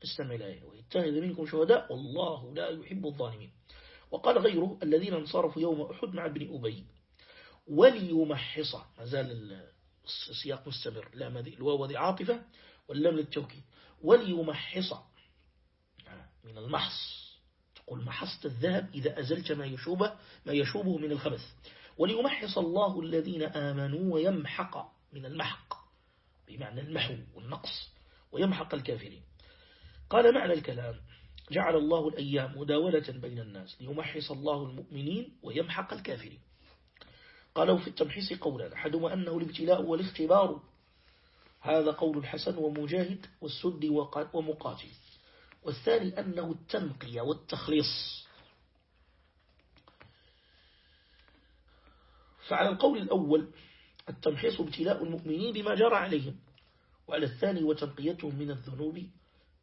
استمع إليه ويتخذ منكم شهداء والله لا يحب الظالمين. وقال غيره الذين انصرفوا يوم أحد مع ابن أبي وليمحص. ما زال السياق مستمر. لا الواو ذي عاطفة واللام للتوكيد. وليمحص. من المحص. تقول محصت الذهب إذا أزلت ما يشوبه ما يشوبه من الخبث. وليمحص الله الذين آمنوا ويمحق. من المحق. بمعنى المحو والنقص. ويمحق الكافرين. قال معنى الكلام. جعل الله الأيام مداولة بين الناس ليمحص الله المؤمنين ويمحق الكافرين. قالوا في التمحيص قولا أحدهما أنه الابتلاء والاختبار. هذا قول الحسن ومجاهد والسد ومقاتل. والثاني أنه التنقية والتخليص. فعلى القول الأول التمحيص ابتلاء المؤمنين بما جرى عليهم. وعلى الثاني وتنقيتهم من الذنوب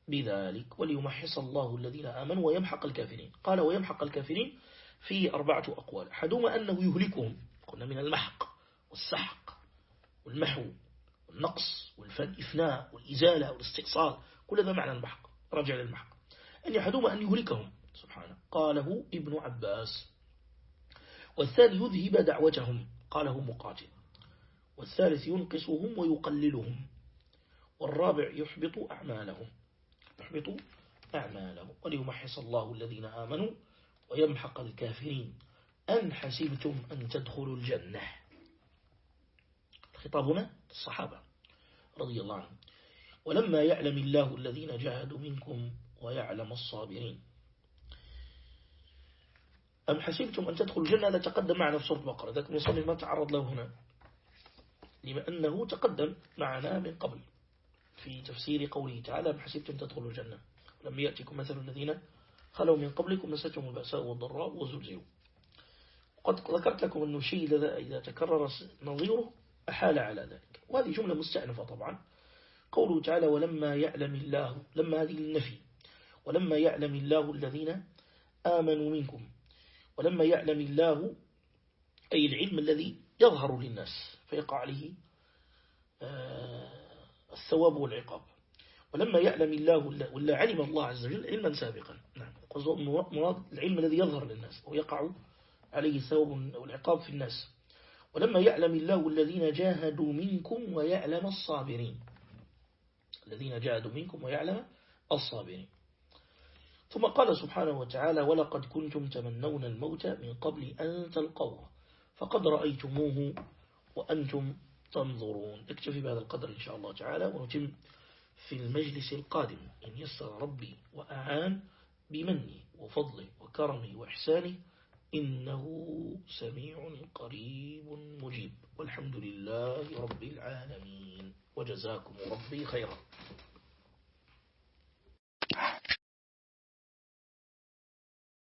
بذلك وليمحص الله الذين آمنوا ويمحق الكافرين. قال ويمحق الكافرين في أربعة أقوال. أحدهما أنه يهلكهم. قلنا من المحق والسحق والمحو والنقص والإفناء والإزالة والاستئصال. كل هذا معنى المحق. رجع للمحق أن يحدهما أن يهلكهم. سبحانه. قاله ابن عباس. والثاني يذهب دعوتهم. قاله مقاتل. والثالث ينقصهم ويقللهم. والرابع يحبط أعمالهم. يحبط أعمالهم وليمحص الله الذين آمنوا ويمحق الكافرين. أن حسبتم أن تدخلوا الجنة؟ الخطاب هنا الصحابة رضي الله عنهم. ولما يعلم الله الذين جاهدوا منكم ويعلم الصابرين. أم حسبتم أن تدخلوا الجنة؟ لا تقدم معنا في سورة البقرة. ذلك المصنف ما تعرض له هنا. لما أنه تقدم معنا من قبل. في تفسير قوله تعالى أم حسبتم تدخلوا الجنة لم يأتكم مثل الذين خلوا من قبلكم مستهم البأساء والضراء وزلزلوا قد ذكرت لكم أنه شيء إذا تكرر نظيره أحال على ذلك. وهذه جملة مستأنفة طبعا. قوله تعالى ولما يعلم الله لما هذه النفي ولما يعلم الله الذين آمنوا منكم ولما يعلم الله أي العلم الذي يظهر للناس. فيقع عليه آه، الثواب والعقاب. ولما يعلم الله ولا علم الله عز وجل علما سابقا. نعم. مراد العلم الذي يظهر للناس ويقع عليه الثواب والعقاب في الناس. ولما يعلم الله الذين جاهدوا منكم ويعلم الصابرين. الذين جاهدوا منكم ويعلم الصابرين. ثم قال سبحانه وتعالى ولقد كنتم تمنون الموت من قبل أن تلقوه فقد رأيتموه وأنتم تنظرون. اكتفي بهذا القدر إن شاء الله تعالى ونتم في المجلس القادم. إن يسر ربي وأعان بمني وفضله وكرمي وإحسانه إنه سميع قريب مجيب. والحمد لله رب العالمين. وجزاكم ربي خيرا.